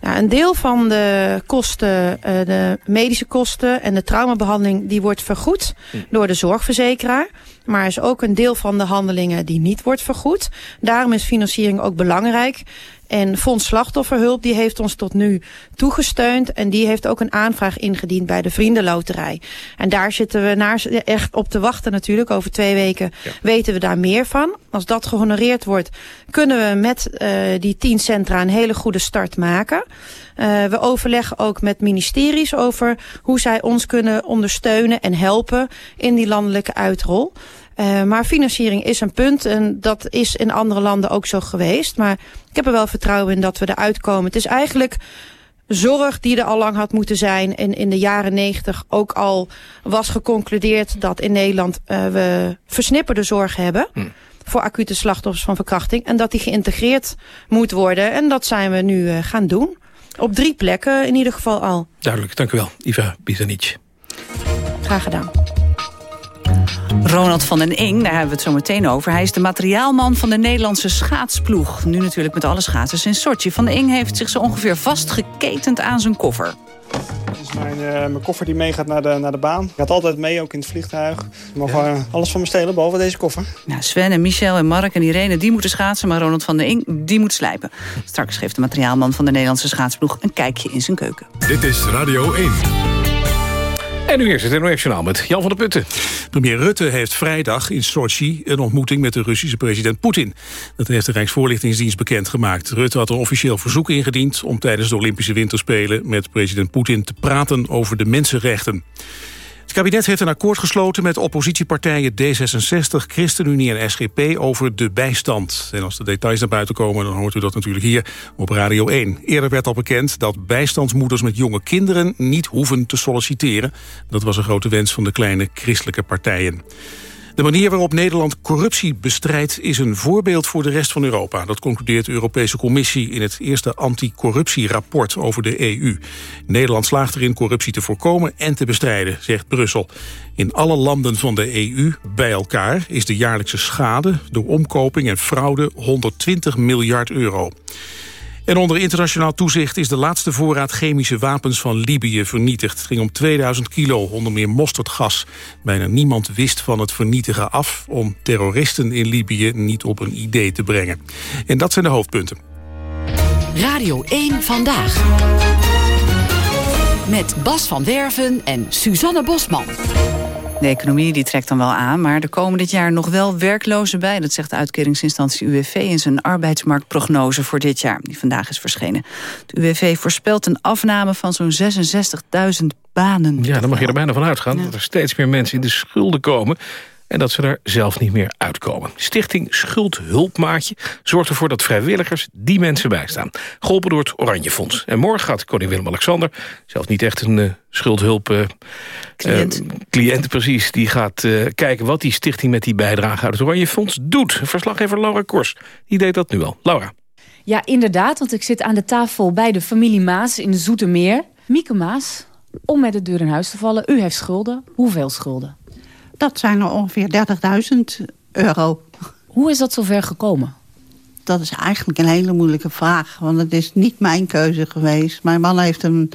Nou, een deel van de kosten, uh, de medische kosten en de traumabehandeling... die wordt vergoed door de zorgverzekeraar. Maar is ook een deel van de handelingen die niet wordt vergoed. Daarom is financiering ook belangrijk. En Fonds Slachtofferhulp die heeft ons tot nu toegesteund. En die heeft ook een aanvraag ingediend bij de Vriendenloterij. En daar zitten we naar, echt op te wachten natuurlijk. Over twee weken ja. weten we daar meer van. Als dat gehonoreerd wordt, kunnen we met uh, die tien centra een hele goede start maken. Uh, we overleggen ook met ministeries over hoe zij ons kunnen ondersteunen en helpen in die landelijke uitrol. Uh, maar financiering is een punt en dat is in andere landen ook zo geweest. Maar ik heb er wel vertrouwen in dat we eruit komen. Het is eigenlijk zorg die er al lang had moeten zijn. En in de jaren negentig ook al was geconcludeerd dat in Nederland uh, we versnipperde zorg hebben. Hm. Voor acute slachtoffers van verkrachting. En dat die geïntegreerd moet worden. En dat zijn we nu uh, gaan doen. Op drie plekken in ieder geval al. Duidelijk, dank u wel. Iva Bizanic. Graag gedaan. Ronald van den Ing, daar hebben we het zo meteen over. Hij is de materiaalman van de Nederlandse schaatsploeg. Nu natuurlijk met alle schaatsers in Sochi. Van den Ing heeft zich zo ongeveer vastgeketend aan zijn koffer. Dit is mijn, uh, mijn koffer die meegaat naar de, naar de baan. Ik had altijd mee, ook in het vliegtuig. Ze mogen ja. alles van me stelen, behalve deze koffer. Nou, Sven en Michel en Mark en Irene, die moeten schaatsen... maar Ronald van den Ing, die moet slijpen. Straks geeft de materiaalman van de Nederlandse schaatsploeg... een kijkje in zijn keuken. Dit is Radio 1. En nu eerst het NOS met Jan van der Putten. Premier Rutte heeft vrijdag in Sochi een ontmoeting met de Russische president Poetin. Dat heeft de Rijksvoorlichtingsdienst bekendgemaakt. Rutte had een officieel verzoek ingediend om tijdens de Olympische Winterspelen met president Poetin te praten over de mensenrechten. Het kabinet heeft een akkoord gesloten met oppositiepartijen D66, ChristenUnie en SGP over de bijstand. En als de details naar buiten komen, dan hoort u dat natuurlijk hier op Radio 1. Eerder werd al bekend dat bijstandsmoeders met jonge kinderen niet hoeven te solliciteren. Dat was een grote wens van de kleine christelijke partijen. De manier waarop Nederland corruptie bestrijdt is een voorbeeld voor de rest van Europa. Dat concludeert de Europese Commissie in het eerste anticorruptierapport over de EU. Nederland slaagt erin corruptie te voorkomen en te bestrijden, zegt Brussel. In alle landen van de EU bij elkaar is de jaarlijkse schade door omkoping en fraude 120 miljard euro. En onder internationaal toezicht is de laatste voorraad chemische wapens van Libië vernietigd. Het ging om 2000 kilo, onder meer mosterdgas. Bijna niemand wist van het vernietigen af om terroristen in Libië niet op een idee te brengen. En dat zijn de hoofdpunten. Radio 1 Vandaag. Met Bas van Werven en Suzanne Bosman. De economie die trekt dan wel aan, maar er komen dit jaar nog wel werklozen bij. Dat zegt de uitkeringsinstantie UWV in zijn arbeidsmarktprognose voor dit jaar, die vandaag is verschenen. De UWV voorspelt een afname van zo'n 66.000 banen. Ja, dan mag je er bijna van uitgaan dat er steeds meer mensen in de schulden komen en dat ze er zelf niet meer uitkomen. Stichting Schuldhulpmaatje zorgt ervoor dat vrijwilligers die mensen bijstaan. Geholpen door het Oranje Fonds. En morgen gaat koning Willem-Alexander, zelf niet echt een uh, schuldhulp... Uh, cliënt. Uh, cliënt, precies, die gaat kijken wat die stichting met die bijdrage uit het Oranje Fonds doet. Verslaggever Laura Kors, die deed dat nu al. Laura. Ja, inderdaad, want ik zit aan de tafel bij de familie Maas in de Zoetermeer. Mieke Maas, om met de deur in huis te vallen. U heeft schulden. Hoeveel schulden? Dat zijn er ongeveer 30.000 euro. Hoe is dat zover gekomen? Dat is eigenlijk een hele moeilijke vraag. Want het is niet mijn keuze geweest. Mijn man heeft een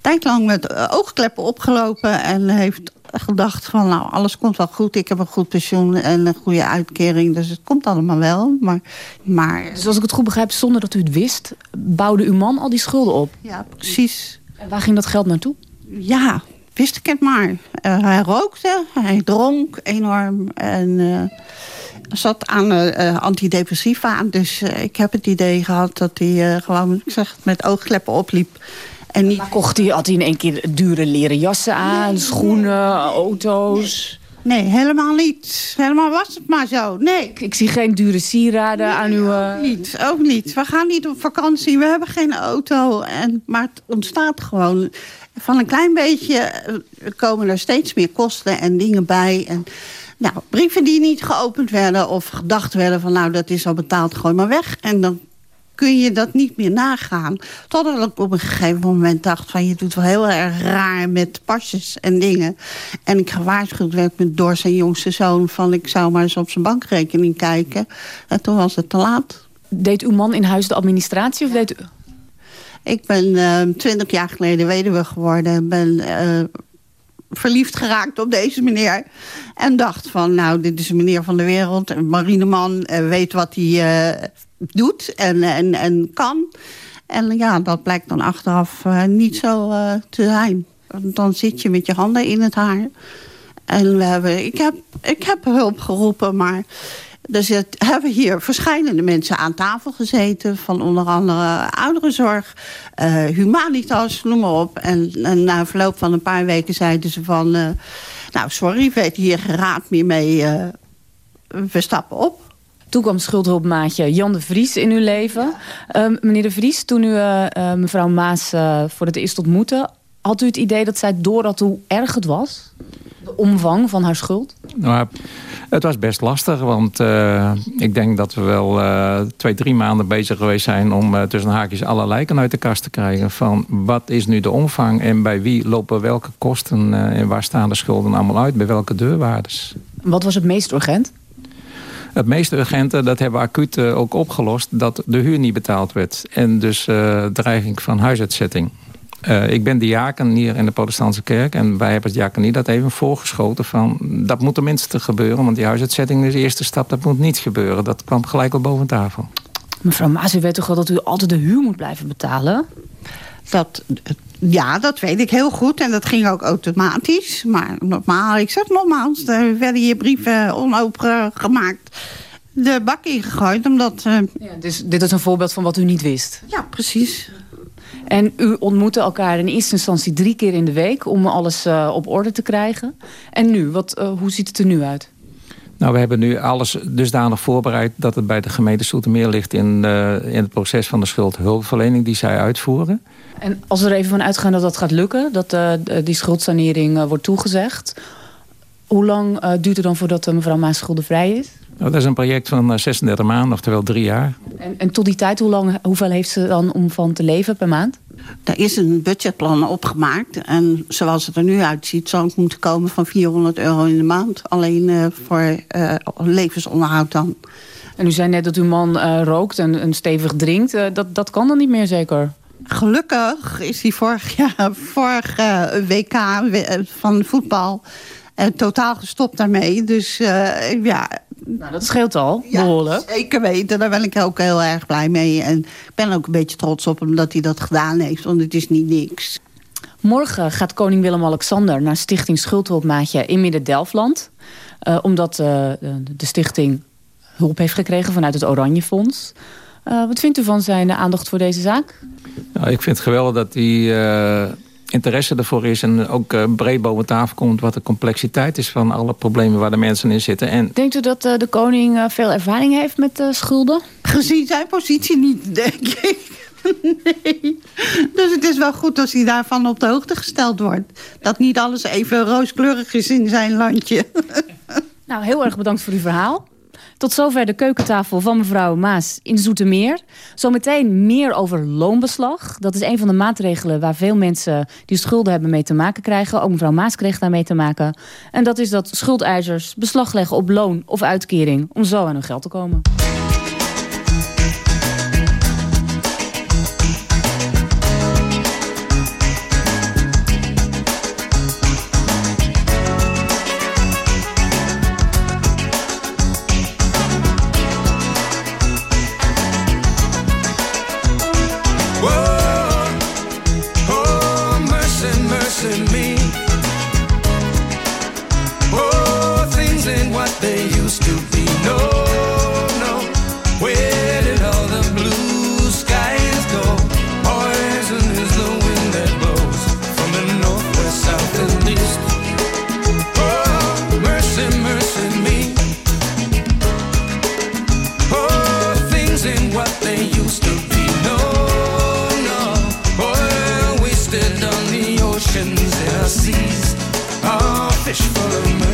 tijd lang met oogkleppen opgelopen... en heeft gedacht van nou, alles komt wel goed. Ik heb een goed pensioen en een goede uitkering. Dus het komt allemaal wel. Maar, maar... Dus als ik het goed begrijp, zonder dat u het wist... bouwde uw man al die schulden op? Ja, precies. En waar ging dat geld naartoe? Ja, wist ik het maar. Uh, hij rookte, hij dronk enorm en uh, zat aan uh, antidepressiva. Dus ik heb het idee gehad dat hij gewoon ik zeg, met oogkleppen opliep. En niet... Maar kocht hij, had hij in één keer dure leren jassen aan, nee, schoenen, nee. auto's? Nee. nee. helemaal niet. Helemaal was het maar zo. Nee. Ik, ik zie geen dure sieraden aan uw... Ook niet, ook niet. We gaan niet op vakantie, we hebben geen auto. En, maar het ontstaat gewoon van een klein beetje komen er steeds meer kosten en dingen bij. En, nou, brieven die niet geopend werden of gedacht werden van... nou, dat is al betaald, gooi maar weg. En dan kun je dat niet meer nagaan. Totdat ik op een gegeven moment dacht van... je doet wel heel erg raar met pasjes en dingen. En ik gewaarschuwd werd met door zijn jongste zoon... van ik zou maar eens op zijn bankrekening kijken. En toen was het te laat. Deed uw man in huis de administratie of deed u... Ik ben twintig uh, jaar geleden weduwe geworden. en ben uh, verliefd geraakt op deze meneer. En dacht van, nou, dit is een meneer van de wereld. Een marineman, uh, weet wat hij doet en, en, en kan. En ja, dat blijkt dan achteraf niet zo te zijn. Dan zit je met je handen in het haar. En we hebben, ik, heb, ik heb hulp geroepen, maar... Dus het, hebben hier verschillende mensen aan tafel gezeten... van onder andere ouderenzorg, uh, humanitas, noem maar op. En, en, na verloop van een paar weken zeiden ze van... Uh, nou, sorry, we weten hier geen raad meer mee. Uh, we stappen op. Toen kwam schuldhulpmaatje Jan de Vries in uw leven. Ja. meneer de Vries, toen u mevrouw Maas voor het eerst ontmoette... had u het idee dat zij door had hoe erg het was? De omvang van haar schuld? Nou, het was best lastig, want uh, ik denk dat we wel uh, twee, drie maanden bezig geweest zijn... om uh, tussen haakjes alle lijken uit de kast te krijgen. Van wat is nu de omvang en bij wie lopen welke kosten... en waar staan de schulden allemaal uit, bij welke deurwaarders. Wat was het meest urgent? Het meest urgente, dat hebben we acuut ook opgelost... dat de huur niet betaald werd. En dus dreiging van huisuitzetting. Uh, ik ben diaken hier in de protestantse kerk. En wij hebben als diakonie dat even voorgeschoten van... dat moet tenminste gebeuren, want die huisuitzetting is de eerste stap. Dat moet niet gebeuren. Dat kwam gelijk al boven tafel. Mevrouw Maas, u weet toch wel dat u altijd de huur moet blijven betalen? Dat, ja, dat weet ik heel goed. En dat ging ook automatisch. Maar normaal, ik zeg nogmaals, er werden hier brieven onopengemaakt de bak ingegooid. Omdat, uh... ja, dus dit is een voorbeeld van wat u niet wist? Ja, precies. En u ontmoette elkaar in eerste instantie drie keer in de week... om alles uh, op orde te krijgen. En nu, wat, uh, hoe ziet het er nu uit? Nou, we hebben nu alles dusdanig voorbereid... dat het bij de gemeente Soetermeer ligt in, uh, in het proces van de schuldhulpverlening... die zij uitvoeren. En als we er even van uitgaan dat dat gaat lukken... dat die schuldsanering wordt toegezegd... Hoe lang duurt het dan voordat mevrouw Maas schuldenvrij is? Nou, dat is een project van 36 maanden, oftewel drie jaar. En, en tot die tijd, hoe lang, hoeveel heeft ze dan om van te leven per maand? Er is een budgetplan opgemaakt. En zoals het er nu uitziet, zou het moeten komen van 400 euro in de maand. Alleen uh, voor uh, levensonderhoud dan. En u zei net dat uw man uh, rookt en, en stevig drinkt. dat, dat kan dan niet meer zeker? Gelukkig is hij vorig jaar, vorig WK van voetbal totaal gestopt daarmee. Dus ja, nou, dat scheelt al, behoorlijk. Ja, zeker weten. Daar ben ik ook heel erg blij mee. En ik ben ook een beetje trots op hem dat hij dat gedaan heeft. Want het is niet niks. Morgen gaat koning Willem-Alexander naar stichting Schuldhulpmaatje in Midden-Delfland. Uh, omdat uh, de stichting hulp heeft gekregen vanuit het Oranje Fonds. Uh, wat vindt u van zijn aandacht voor deze zaak? Nou, ik vind het geweldig dat hij interesse ervoor is... en ook uh, breed boven tafel komt wat de complexiteit is... van alle problemen waar de mensen in zitten. En... Denkt u dat uh, de koning uh, veel ervaring heeft met schulden? Gezien zijn positie niet, denk ik. *laughs* Nee. Dus het is wel goed als hij daarvan op de hoogte gesteld wordt. Dat niet alles even rooskleurig is in zijn landje. *laughs* Nou, heel erg bedankt voor uw verhaal. Tot zover de keukentafel van mevrouw Maas in Zoetermeer. Zometeen meer over loonbeslag. Dat is een van de maatregelen waar veel mensen die schulden hebben mee te maken krijgen. Ook mevrouw Maas kreeg daarmee te maken. En dat is dat schuldeisers beslag leggen op loon of uitkering om zo aan hun geld te komen. This overcrowded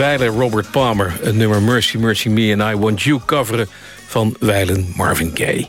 Weilen Robert Palmer... het nummer Mercy, Mercy Me and I Want You coveren... van Weilen Marvin Gaye.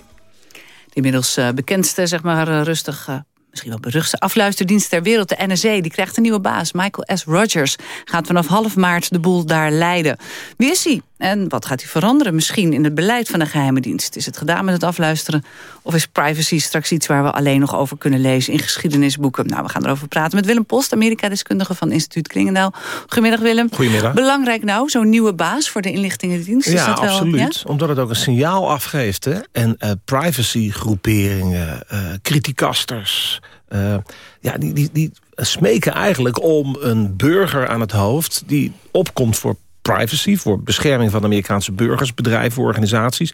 De inmiddels uh, bekendste, zeg maar, uh, rustig... Uh, misschien wel beruchtste afluisterdienst ter wereld, de NSA... die krijgt een nieuwe baas, Michael S. Rogers. Gaat vanaf half maart de boel daar leiden. Wie is hij? En wat gaat hij veranderen misschien in het beleid van de geheime dienst? Is het gedaan met het afluisteren? Of is privacy straks iets waar we alleen nog over kunnen lezen in geschiedenisboeken? Nou, we gaan erover praten met Willem Post, Amerika-deskundige van instituut Klingendaal. Goedemiddag Willem. Goedemiddag. Belangrijk nou, zo'n nieuwe baas voor de inlichtingendienst? Ja, is dat wel, absoluut. Ja? Omdat het ook een signaal afgeeft. Hè? En uh, privacygroeperingen, uh, criticasters... Uh, ja, die, die, die smeken eigenlijk om een burger aan het hoofd... die opkomt voor privacy, voor bescherming van Amerikaanse burgers, bedrijven, organisaties.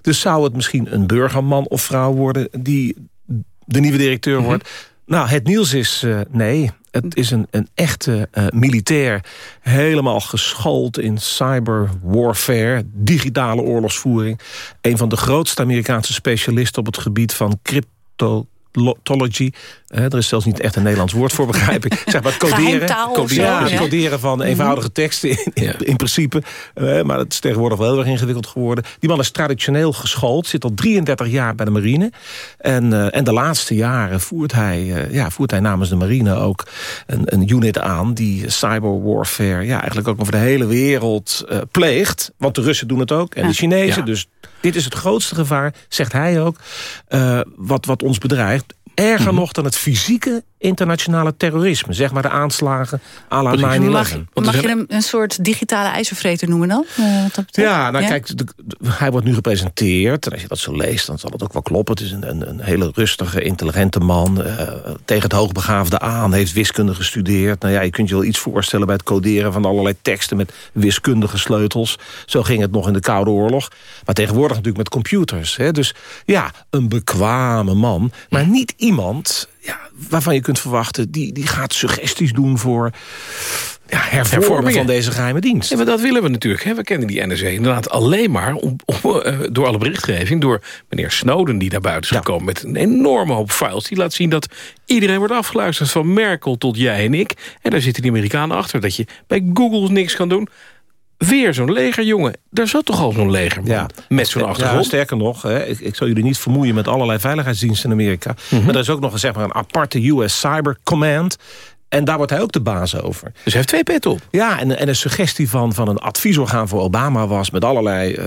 Dus zou het misschien een burgerman of vrouw worden die de nieuwe directeur mm -hmm. wordt? Nou, het nieuws is uh, nee. Het is een, een echte uh, militair, helemaal geschoold in cyberwarfare, digitale oorlogsvoering. Een van de grootste Amerikaanse specialisten op het gebied van crypto Tology. Uh, er is zelfs niet echt een Nederlands woord voor, begrijp ik. Zeg maar het coderen. Coderen, ja, coderen van eenvoudige mm -hmm. teksten in, in, in principe. Uh, maar het is tegenwoordig wel heel erg ingewikkeld geworden. Die man is traditioneel geschoold. Zit al 33 jaar bij de marine. En, uh, en de laatste jaren voert hij, ja, voert hij namens de marine ook een, een unit aan... die cyberwarfare ja, eigenlijk ook over de hele wereld pleegt. Want de Russen doen het ook. En de Chinezen. Ja. Dus dit is het grootste gevaar, zegt hij ook, uh, wat, wat ons bedreigt. Erger -hmm. nog dan het fysieke internationale terrorisme. Zeg maar de aanslagen à la 9-11. Mag, mag je hem een soort digitale ijzervreter noemen dan? Uh, ja, nou ja? kijk, de, de, hij wordt nu gepresenteerd. En als je dat zo leest, dan zal het ook wel kloppen. Het is een, een, een hele rustige, intelligente man. Uh, tegen het hoogbegaafde aan. Heeft wiskunde gestudeerd. Nou ja, je kunt je wel iets voorstellen bij het coderen van allerlei teksten met wiskundige sleutels. Zo ging het nog in de Koude Oorlog. Maar tegenwoordig natuurlijk met computers. Hè? Dus ja, een bekwame man. Maar niet iemand ja, waarvan je kunt verwachten... die, die gaat suggesties doen voor ja, hervorming van deze geheime dienst. Ja, maar dat willen we natuurlijk. Hè. We kennen die NSA inderdaad alleen maar om, om, uh, door alle berichtgeving... door meneer Snowden die naar buiten is gekomen met een enorme hoop files... die laat zien dat iedereen wordt afgeluisterd, van Merkel tot jij en ik. En daar zitten die Amerikanen achter, dat je bij Google niks kan doen... Weer zo'n legerjongen. Daar zat toch al zo'n leger ja. met zo'n achtergrond? Ja, sterker nog, hè, ik, ik zal jullie niet vermoeien... met allerlei veiligheidsdiensten in Amerika. Mm -hmm. Maar er is ook nog zeg maar, een aparte US Cyber Command... En daar wordt hij ook de baas over. Dus hij heeft twee petten op. Ja, en, en een suggestie van, van een adviesorgaan voor Obama was... met allerlei uh,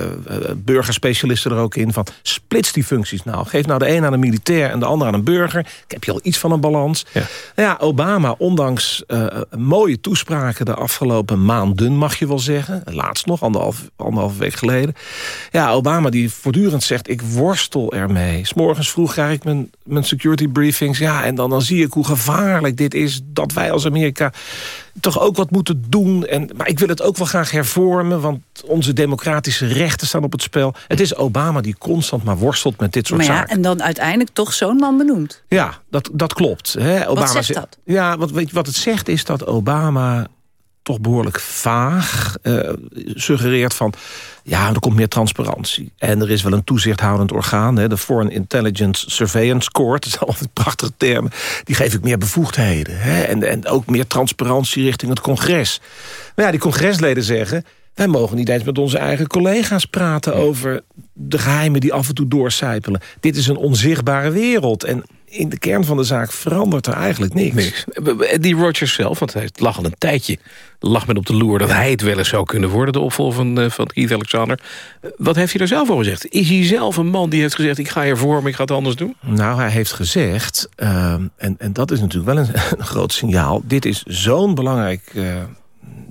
burgerspecialisten er ook in... van splits die functies nou. Geef nou de een aan een militair en de ander aan een burger. Ik heb je al iets van een balans. Ja, nou ja Obama, ondanks uh, mooie toespraken de afgelopen maanden... mag je wel zeggen, laatst nog, anderhalf, anderhalf week geleden... ja, Obama die voortdurend zegt, ik worstel ermee. S'morgens vroeg krijg ik mijn, mijn security briefings... ja, en dan, dan zie ik hoe gevaarlijk dit is... dat wij als Amerika toch ook wat moeten doen. En, maar ik wil het ook wel graag hervormen... want onze democratische rechten staan op het spel. Het is Obama die constant maar worstelt met dit soort maar ja, zaken. En dan uiteindelijk toch zo'n man benoemd. Ja, dat, dat klopt. Hè. Obama wat zegt dat? Ja, wat, weet je, wat het zegt is dat Obama toch behoorlijk vaag uh, suggereert van... ja, er komt meer transparantie. En er is wel een toezichthoudend orgaan... Hè, de Foreign Intelligence Surveillance Court... dat is altijd prachtige termen. Die geef ik meer bevoegdheden. Hè, en, en ook meer transparantie richting het congres. Maar ja, die congresleden zeggen... wij mogen niet eens met onze eigen collega's praten... over de geheimen die af en toe doorcijpelen. Dit is een onzichtbare wereld. En in de kern van de zaak verandert er eigenlijk niks. niks. Die Rogers zelf, want hij lag al een tijdje... lag men op de loer dat hij het wel eens zou kunnen worden... de opvolger van, van Keith Alexander. Wat heeft hij er zelf over gezegd? Is hij zelf een man die heeft gezegd... ik ga hiervoor, maar ik ga het anders doen? Nou, hij heeft gezegd... Uh, en, en dat is natuurlijk wel een, *laughs* een groot signaal... dit is zo'n belangrijk... Uh,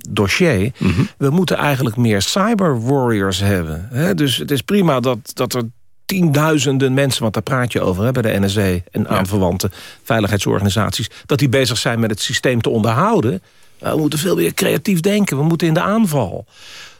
dossier. Mm -hmm. We moeten eigenlijk meer cyber warriors hebben. Hè? Dus het is prima dat, dat er tienduizenden mensen, want daar praat je over... Hè, bij de NSA en aanverwante ja. veiligheidsorganisaties... dat die bezig zijn met het systeem te onderhouden. We moeten veel meer creatief denken. We moeten in de aanval.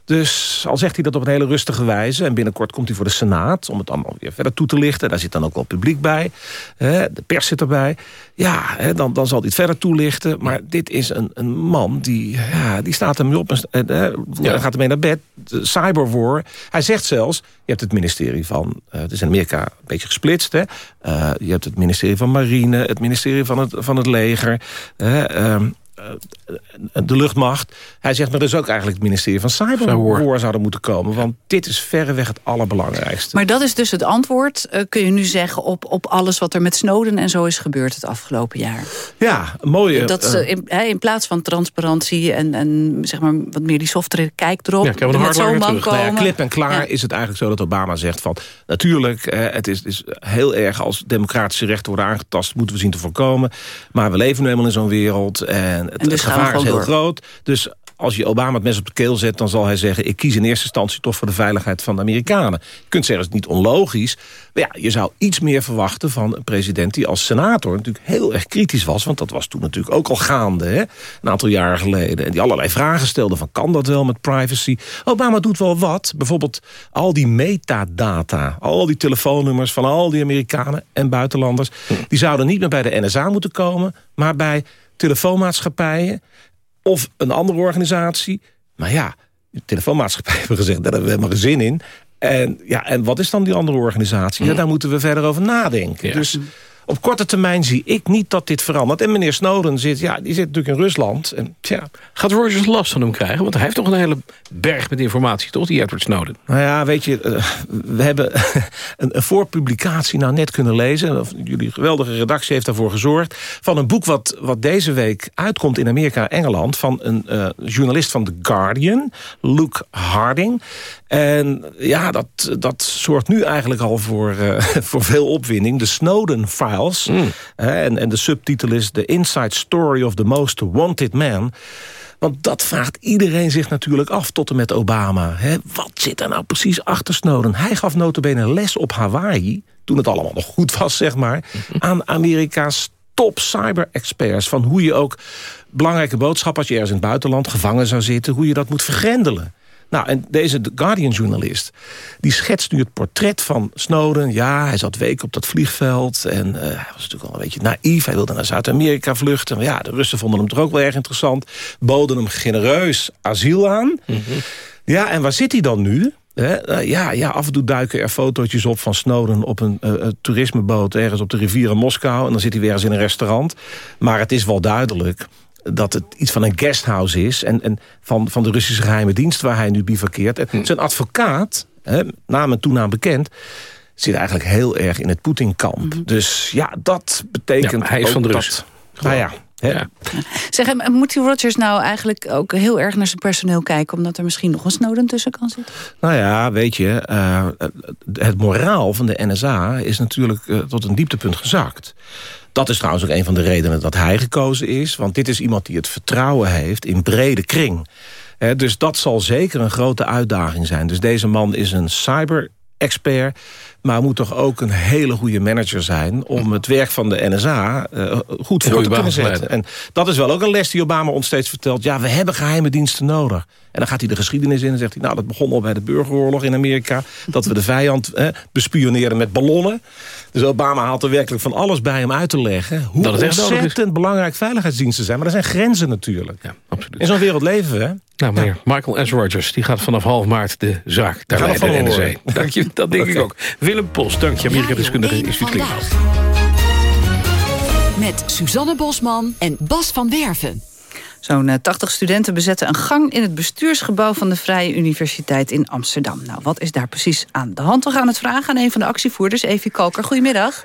Dus al zegt hij dat op een hele rustige wijze... en binnenkort komt hij voor de Senaat om het allemaal weer verder toe te lichten. Daar zit dan ook wel publiek bij. Hè, de pers zit erbij. Ja, hè, dan, dan zal hij het verder toelichten. Maar dit is een, een man die, ja, die staat ermee op... en uh, ja. gaat ermee naar bed. De cyberwar. Hij zegt zelfs, je hebt het ministerie van... Uh, het is in Amerika een beetje gesplitst. Hè? Uh, je hebt het ministerie van Marine, het ministerie van het, van het leger... Uh, de luchtmacht. Hij zegt, maar dat is ook eigenlijk het ministerie van Cyberwar zouden moeten komen. Want dit is verreweg het allerbelangrijkste. Maar dat is dus het antwoord, uh, kun je nu zeggen... Op, op alles wat er met Snowden en zo is gebeurd het afgelopen jaar. Ja, mooie... Dat uh, in, in, plaats van transparantie en, en zeg maar wat meer die softere kijk erop... Ja, we met zo'n man komen. Nou ja, klip en klaar ja. is het eigenlijk zo dat Obama zegt van... natuurlijk, uh, het is, is heel erg als democratische rechten worden aangetast... moeten we zien te voorkomen. Maar we leven nu eenmaal in zo'n wereld en het, en dus het gevaar is heel door. groot. Dus als je Obama het mes op de keel zet... dan zal hij zeggen, ik kies in eerste instantie toch voor de veiligheid van de Amerikanen. Je kunt zeggen, het is niet onlogisch. Maar ja, je zou iets meer verwachten van een president die als senator... natuurlijk heel erg kritisch was, want dat was toen natuurlijk ook al gaande. Hè? Een aantal jaren geleden. En die allerlei vragen stelde van, kan dat wel met privacy? Obama doet wel wat. Bijvoorbeeld al die metadata. Al die telefoonnummers van al die Amerikanen en buitenlanders. Die zouden niet meer bij de NSA moeten komen... maar bij telefoonmaatschappijen of een andere organisatie. Maar ja, de telefoonmaatschappij *laughs* hebben gezegd... daar hebben we helemaal geen zin in. En, ja, en wat is dan die andere organisatie? Ja, daar moeten we verder over nadenken. Ja. Dus op korte termijn zie ik niet dat dit verandert. En meneer Snowden zit, ja, die zit natuurlijk in Rusland. En, tja. Gaat Rogers last van hem krijgen? Want hij heeft toch een hele berg met informatie, toch, die Edward Snowden? Nou ja, weet je, uh, we hebben *laughs* een, een voorpublicatie nou net kunnen lezen. Jullie geweldige redactie heeft daarvoor gezorgd. Van een boek wat, wat deze week uitkomt in Amerika en Engeland. Van een uh, journalist van The Guardian, Luke Harding. En ja, dat, dat zorgt nu eigenlijk al voor, uh, *laughs* voor veel opwinding. De Snowden Files. Mm. en, en de subtitel is The Inside Story of the Most Wanted Man. Want dat vraagt iedereen zich natuurlijk af, tot en met Obama. Hè? Wat zit er nou precies achter Snowden? Hij gaf notabene les op Hawaii, toen het allemaal nog goed was, zeg maar... *laughs* aan Amerika's top cyber-experts. Van hoe je ook belangrijke boodschappen, als je ergens in het buitenland gevangen zou zitten... hoe je dat moet vergrendelen. Nou, en deze The Guardian-journalist... die schetst nu het portret van Snowden. Ja, hij zat weken op dat vliegveld. En uh, hij was natuurlijk al een beetje naïef. Hij wilde naar Zuid-Amerika vluchten. Maar ja, de Russen vonden hem toch ook wel erg interessant. Boden hem genereus asiel aan. Mm -hmm. Ja, en waar zit hij dan nu? Uh, ja, ja, af en toe duiken er fotootjes op van Snowden op een uh, toerismeboot... ergens op de rivier in Moskou. En dan zit hij weer eens in een restaurant. Maar het is wel duidelijk dat het iets van een guesthouse is... en, en van, van de Russische geheime dienst waar hij nu bivakkeert. En hm. zijn advocaat, hè, naam en toenaam bekend... zit eigenlijk heel erg in het Poetin-kamp. Mm -hmm. Dus ja, dat betekent ja, hij is ook van de dat... Nou ja, Hè? Ja. Zeg, moet die Rogers nou eigenlijk ook heel erg naar zijn personeel kijken... omdat er misschien nog een Snowden tussen kan zitten? Nou ja, weet je, uh, het moraal van de NSA is natuurlijk uh, tot een dieptepunt gezakt. Dat is trouwens ook een van de redenen dat hij gekozen is. Want dit is iemand die het vertrouwen heeft in brede kring. Dus dat zal zeker een grote uitdaging zijn. Dus deze man is een cyber-expert maar moet toch ook een hele goede manager zijn... om het werk van de NSA uh, goed voor te kunnen zetten. En dat is wel ook een les die Obama ons steeds vertelt. Ja, we hebben geheime diensten nodig. En dan gaat hij de geschiedenis in en zegt hij... nou, dat begon al bij de burgeroorlog in Amerika... dat we de vijand eh, bespioneerden met ballonnen. Dus Obama haalt er werkelijk van alles bij om uit te leggen... hoe dat ontzettend belangrijk veiligheidsdiensten zijn. Maar er zijn grenzen natuurlijk. Ja, absoluut. In zo'n wereld leven we, hè? Nou, meneer ja. Michael S. Rogers, die gaat vanaf half maart de zaak daar leiden in de zee. Dank je, dat denk okay. ik ook. Willem Post, dank je, Amerika-deskundige Instituut Klimaat. Met Suzanne Bosman en Bas van Werven. Zo'n 80 studenten bezetten een gang in het bestuursgebouw van de Vrije Universiteit in Amsterdam. Nou, wat is daar precies aan de hand? We gaan het vragen aan een van de actievoerders, Evie Kalker. Goedemiddag.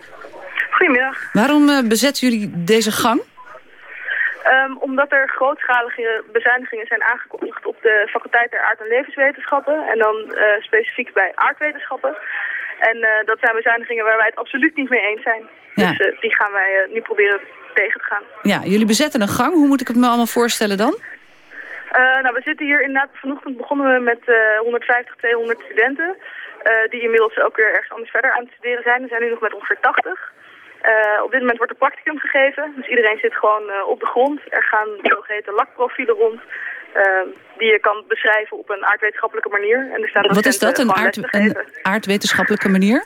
Goedemiddag. Waarom uh, bezetten jullie deze gang? Um, omdat er grootschalige bezuinigingen zijn aangekondigd op de faculteit der aard- en levenswetenschappen. En dan uh, specifiek bij aardwetenschappen. En uh, dat zijn bezuinigingen waar wij het absoluut niet mee eens zijn. Ja. Dus uh, die gaan wij uh, nu proberen tegen te gaan. Ja, jullie bezetten een gang. Hoe moet ik het me allemaal voorstellen dan? nou, we zitten hier inderdaad, vanochtend begonnen we met 150, 200 studenten. die inmiddels ook weer ergens anders verder aan het studeren zijn. We zijn nu nog met ongeveer 80. Uh, op dit moment wordt er practicum gegeven. Dus iedereen zit gewoon uh, op de grond. Er gaan zogeheten lakprofielen rond. Uh, die je kan beschrijven op een aardwetenschappelijke manier. En er staan Wat is dat, een, aard, een aardwetenschappelijke manier?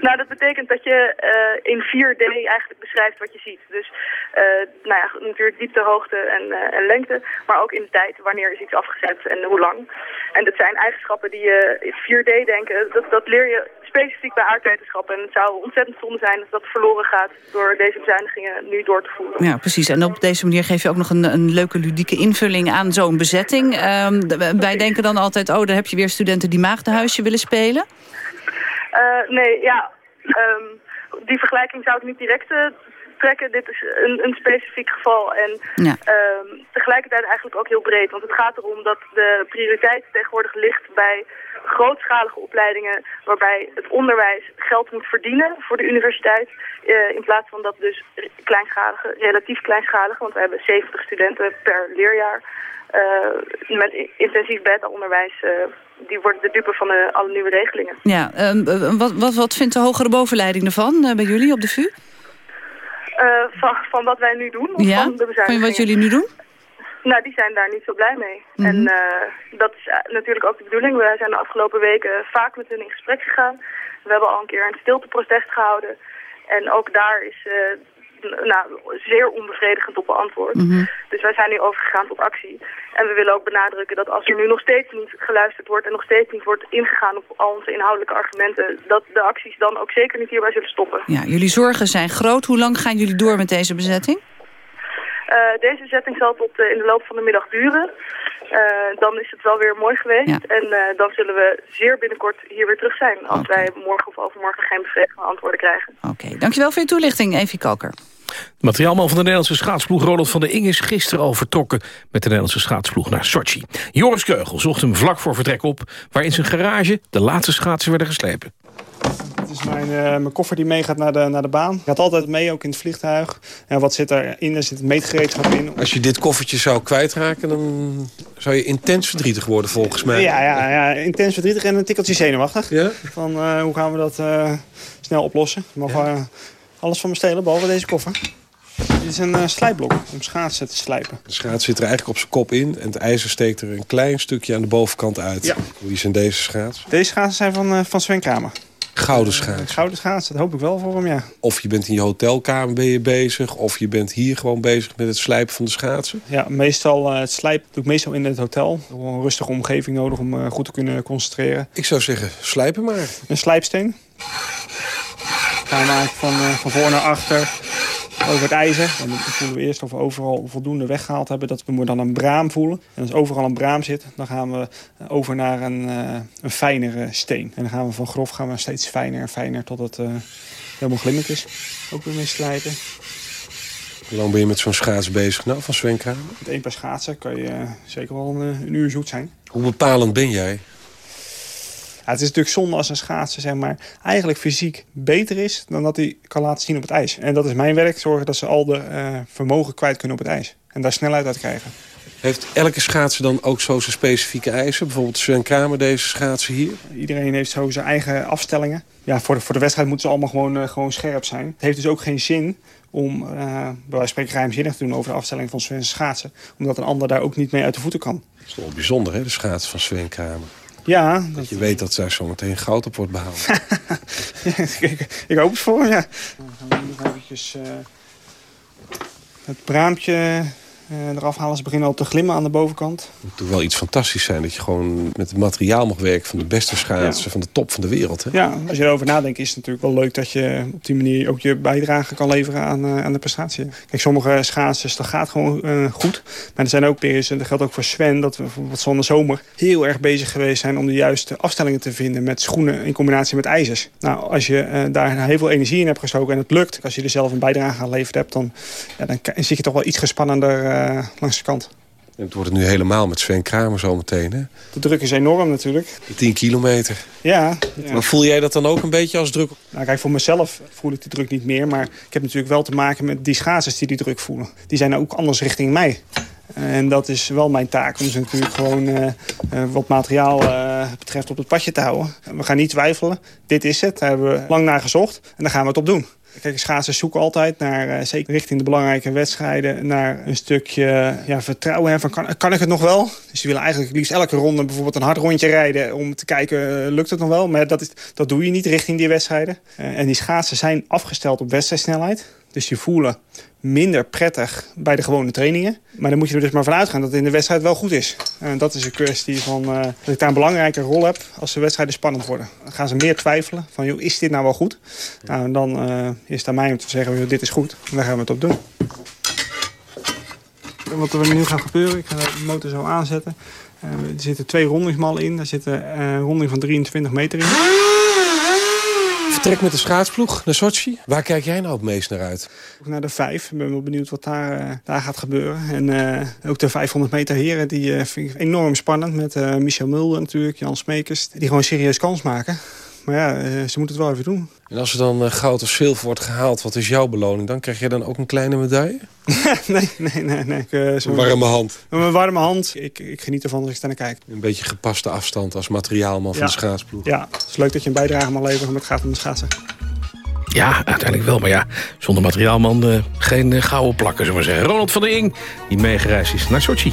Nou, dat betekent dat je uh, in 4D eigenlijk beschrijft wat je ziet. Dus uh, nou ja, natuurlijk diepte, hoogte en, uh, en, lengte, maar ook in de tijd wanneer is iets afgezet en hoe lang. En dat zijn eigenschappen die je in 4D denken, dat, dat leer je specifiek bij aardwetenschappen. En het zou ontzettend zonde zijn als dat verloren gaat door deze bezuinigingen nu door te voeren. Ja, precies. En op deze manier geef je ook nog een, een leuke ludieke invulling aan zo'n bezetting. Um, wij denken dan altijd, oh, daar heb je weer studenten die maagdenhuisje willen spelen. Uh, nee, ja. Um, die vergelijking zou ik niet direct uh, trekken. Dit is een, een specifiek geval. En ja. um, tegelijkertijd eigenlijk ook heel breed. Want het gaat erom dat de prioriteit tegenwoordig ligt bij grootschalige opleidingen... waarbij het onderwijs geld moet verdienen voor de universiteit... Uh, in plaats van dat dus kleinschalige, relatief kleinschalige... want we hebben 70 studenten per leerjaar... Uh, met intensief beta-onderwijs uh, die worden de dupe van de, alle nieuwe regelingen. Ja, uh, wat, wat, wat vindt de hogere bovenleiding ervan bij jullie op de VU? van, van wat wij nu doen? Of ja, van, de van wat jullie nu doen? Nou, die zijn daar niet zo blij mee. Mhm. En dat is natuurlijk ook de bedoeling. We zijn de afgelopen weken vaak met hen in gesprek gegaan. We hebben al een keer een stilteprotest gehouden. En ook daar is nou, zeer onbevredigend op beantwoord. Mhm. Dus wij zijn nu overgegaan tot actie. En we willen ook benadrukken dat als er nu nog steeds niet geluisterd wordt... en nog steeds niet wordt ingegaan op al onze inhoudelijke argumenten... dat de acties dan ook zeker niet hierbij zullen stoppen. Ja, jullie zorgen zijn groot. Hoe lang gaan jullie door met deze bezetting? Uh, deze bezetting zal tot uh, in de loop van de middag duren. Uh, dan is het wel weer mooi geweest. Ja. En dan zullen we zeer binnenkort hier weer terug zijn... als wij morgen of overmorgen geen bevredigende antwoorden krijgen. Oké, okay. dankjewel voor je toelichting, Evie Kalker. De materiaalman van de Nederlandse schaatsploeg Ronald van der Ing... is gisteren al vertrokken met de Nederlandse schaatsploeg naar Sochi. Joris Keugel zocht hem vlak voor vertrek op... waar in zijn garage de laatste schaatsen werden geslepen. Het is mijn, uh, mijn koffer die meegaat naar de, naar de baan. Gaat altijd mee, ook in het vliegtuig. En wat zit erin? Er zit meetgereedschap in. Als je dit koffertje zou kwijtraken, dan zou je intens verdrietig worden volgens mij. Ja, ja, ja intens verdrietig en een tikkeltje zenuwachtig. Ja? Van uh, hoe gaan we dat uh, snel oplossen? Ja. Alles van me stelen, behalve deze koffer. Dit is een uh, slijpblok om schaatsen te slijpen. De schaats zit er eigenlijk op zijn kop in en het ijzer steekt er een klein stukje aan de bovenkant uit. Ja. Wie zijn deze schaats? Deze schaatsen zijn van, uh, van Sven Kramer. Gouden schaats. Uh, gouden schaats, dat hoop ik wel voor hem, ja. Of je bent in je hotelkamer ben je bezig, of je bent hier gewoon bezig met het slijpen van de schaatsen. Ja, meestal uh, het slijpen doe ik meestal in het hotel. Een rustige omgeving nodig om uh, goed te kunnen concentreren. Ik zou zeggen, slijpen maar. Een slijpsteen. Gaan we eigenlijk van, uh, van voor naar achter over het ijzer. Dan voelen we eerst of we overal voldoende weggehaald hebben. Dat we dan een braam voelen. En als overal een braam zit, dan gaan we over naar een, uh, een fijnere steen. En dan gaan we van grof gaan we steeds fijner en fijner tot het uh, helemaal glimmend is. Ook weer mee slijpen. Hoe lang ben je met zo'n schaats bezig nou, van Sven Kramer? Met één paar schaatsen kan je uh, zeker wel een, een uur zoet zijn. Hoe bepalend ben jij? Ja, het is natuurlijk zonde als een schaatser zeg maar, eigenlijk fysiek beter is... dan dat hij kan laten zien op het ijs. En dat is mijn werk, zorgen dat ze al de uh, vermogen kwijt kunnen op het ijs. En daar snelheid uit krijgen. Heeft elke schaatser dan ook zo zijn specifieke eisen? Bijvoorbeeld Sven Kramer, deze schaatsen hier? Iedereen heeft zo zijn eigen afstellingen. Ja, voor, de, voor de wedstrijd moeten ze allemaal gewoon, uh, gewoon scherp zijn. Het heeft dus ook geen zin om uh, bij wijze spreken geheimzinnig te doen over de afstelling van Sven schaatsen. Omdat een ander daar ook niet mee uit de voeten kan. Dat is wel bijzonder, hè, de schaatsen van Sven Kramer. Ja. Dat, dat je weet dat daar zo meteen goud op wordt behaald. *laughs* ik, ik, hoop het voor, ja. Dan gaan we nog eventjes uh, het braampje uh, eraf halen. Ze beginnen al te glimmen aan de bovenkant. Het moet toch wel iets fantastisch zijn dat je gewoon met het materiaal mag werken van de beste schaatsen ja. van de top van de wereld. Hè? Ja, als je erover nadenkt is het natuurlijk wel leuk dat je op die manier ook je bijdrage kan leveren aan, uh, aan de prestatie. Kijk, sommige schaatsers, dat gaat gewoon uh, goed. Maar er zijn ook periodes, en dat geldt ook voor Sven, dat we bijvoorbeeld van de zomer heel erg bezig geweest zijn om de juiste afstellingen te vinden met schoenen in combinatie met ijzers. Nou, als je uh, daar heel veel energie in hebt gestoken en het lukt, als je er zelf een bijdrage aan geleverd hebt, dan, ja, dan zit je toch wel iets gespannender langs de kant. En het wordt het nu helemaal met Sven Kramer zometeen, hè? De druk is enorm natuurlijk. De 10 kilometer. Ja, ja. Maar voel jij dat dan ook een beetje als druk? Nou kijk, voor mezelf voel ik die druk niet meer. Maar ik heb natuurlijk wel te maken met die schaatsers die die druk voelen. Die zijn ook anders richting mij. En dat is wel mijn taak om ze natuurlijk gewoon uh, uh, wat materiaal uh, betreft op het padje te houden. We gaan niet twijfelen. Dit is het. Daar hebben we lang naar gezocht. En daar gaan we het op doen. Kijk, schaatsers zoeken altijd naar, uh, zeker richting de belangrijke wedstrijden... naar een stukje ja, vertrouwen. Hè, van kan, kan ik het nog wel? Dus ze willen eigenlijk liefst elke ronde bijvoorbeeld een hard rondje rijden... om te kijken, lukt het nog wel? Maar dat, is, dat doe je niet richting die wedstrijden. en die schaatsen zijn afgesteld op wedstrijdsnelheid. Dus die voelen minder prettig bij de gewone trainingen. Maar dan moet je er dus maar van uitgaan dat het in de wedstrijd wel goed is. En dat is een kwestie van uh, dat ik daar een belangrijke rol heb als de wedstrijden spannend worden. Dan gaan ze meer twijfelen van, joh, is dit nou wel goed? Nou, dan uh, is het aan mij om te zeggen, joh, dit is goed. En daar gaan we het op doen. Wat er nu gaat gebeuren, ik ga de motor zo aanzetten. Uh, er zitten twee rondingsmallen in. Daar zit een ronding van 23 meter in. Vertrek met de schaatsploeg naar Sochi. Waar kijk jij nou het meest naar uit? Naar de vijf. Ik ben wel benieuwd wat daar, uh, daar gaat gebeuren. En uh, ook de 500 meter heren, die uh, vind ik enorm spannend. Met Michel Mulder natuurlijk, Jan Smekers. Die gewoon serieus kans maken. Maar ja, ze moeten het wel even doen. En als er dan goud of zilver wordt gehaald, wat is jouw beloning? Dan krijg je dan ook een kleine medaille? *laughs* nee, nee, nee. nee. Ik, een warme hand? Een warme hand. Ik, ik geniet ervan als ik sta naar kijk. Een beetje gepaste afstand als materiaalman van de schaatsploeg. Ja, het is leuk dat je een bijdrage mag leveren, maar het gaat om de schaatsen. Ja, uiteindelijk wel. Maar ja, zonder materiaalman uh, geen uh, gouden plakken, zullen we zeggen. Ronald van der Ing, die meegereisd is naar Sochi.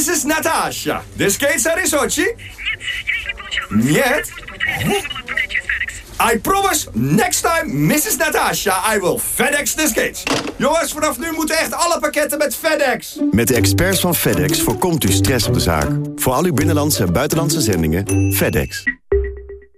Mrs. Natasha. The skates are in Sochi? Нет. I promise, next time, Mrs. Natasha, I will FedEx the skates. Jongens, vanaf nu moeten echt alle pakketten met FedEx. Met de experts van FedEx voorkomt u stress op de zaak. Voor al uw binnenlandse en buitenlandse zendingen, FedEx.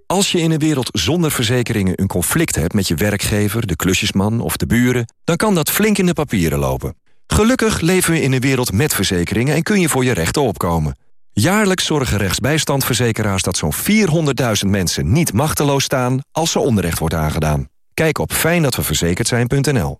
Als je in een wereld zonder verzekeringen een conflict hebt met je werkgever, de klusjesman of de buren, dan kan dat flink in de papieren lopen. Gelukkig leven we in een wereld met verzekeringen en kun je voor je rechten opkomen. Jaarlijks zorgen rechtsbijstandverzekeraars dat zo'n 400.000 mensen niet machteloos staan als ze onrecht wordt aangedaan. Kijk op fijndatweverzekerd zijn.nl.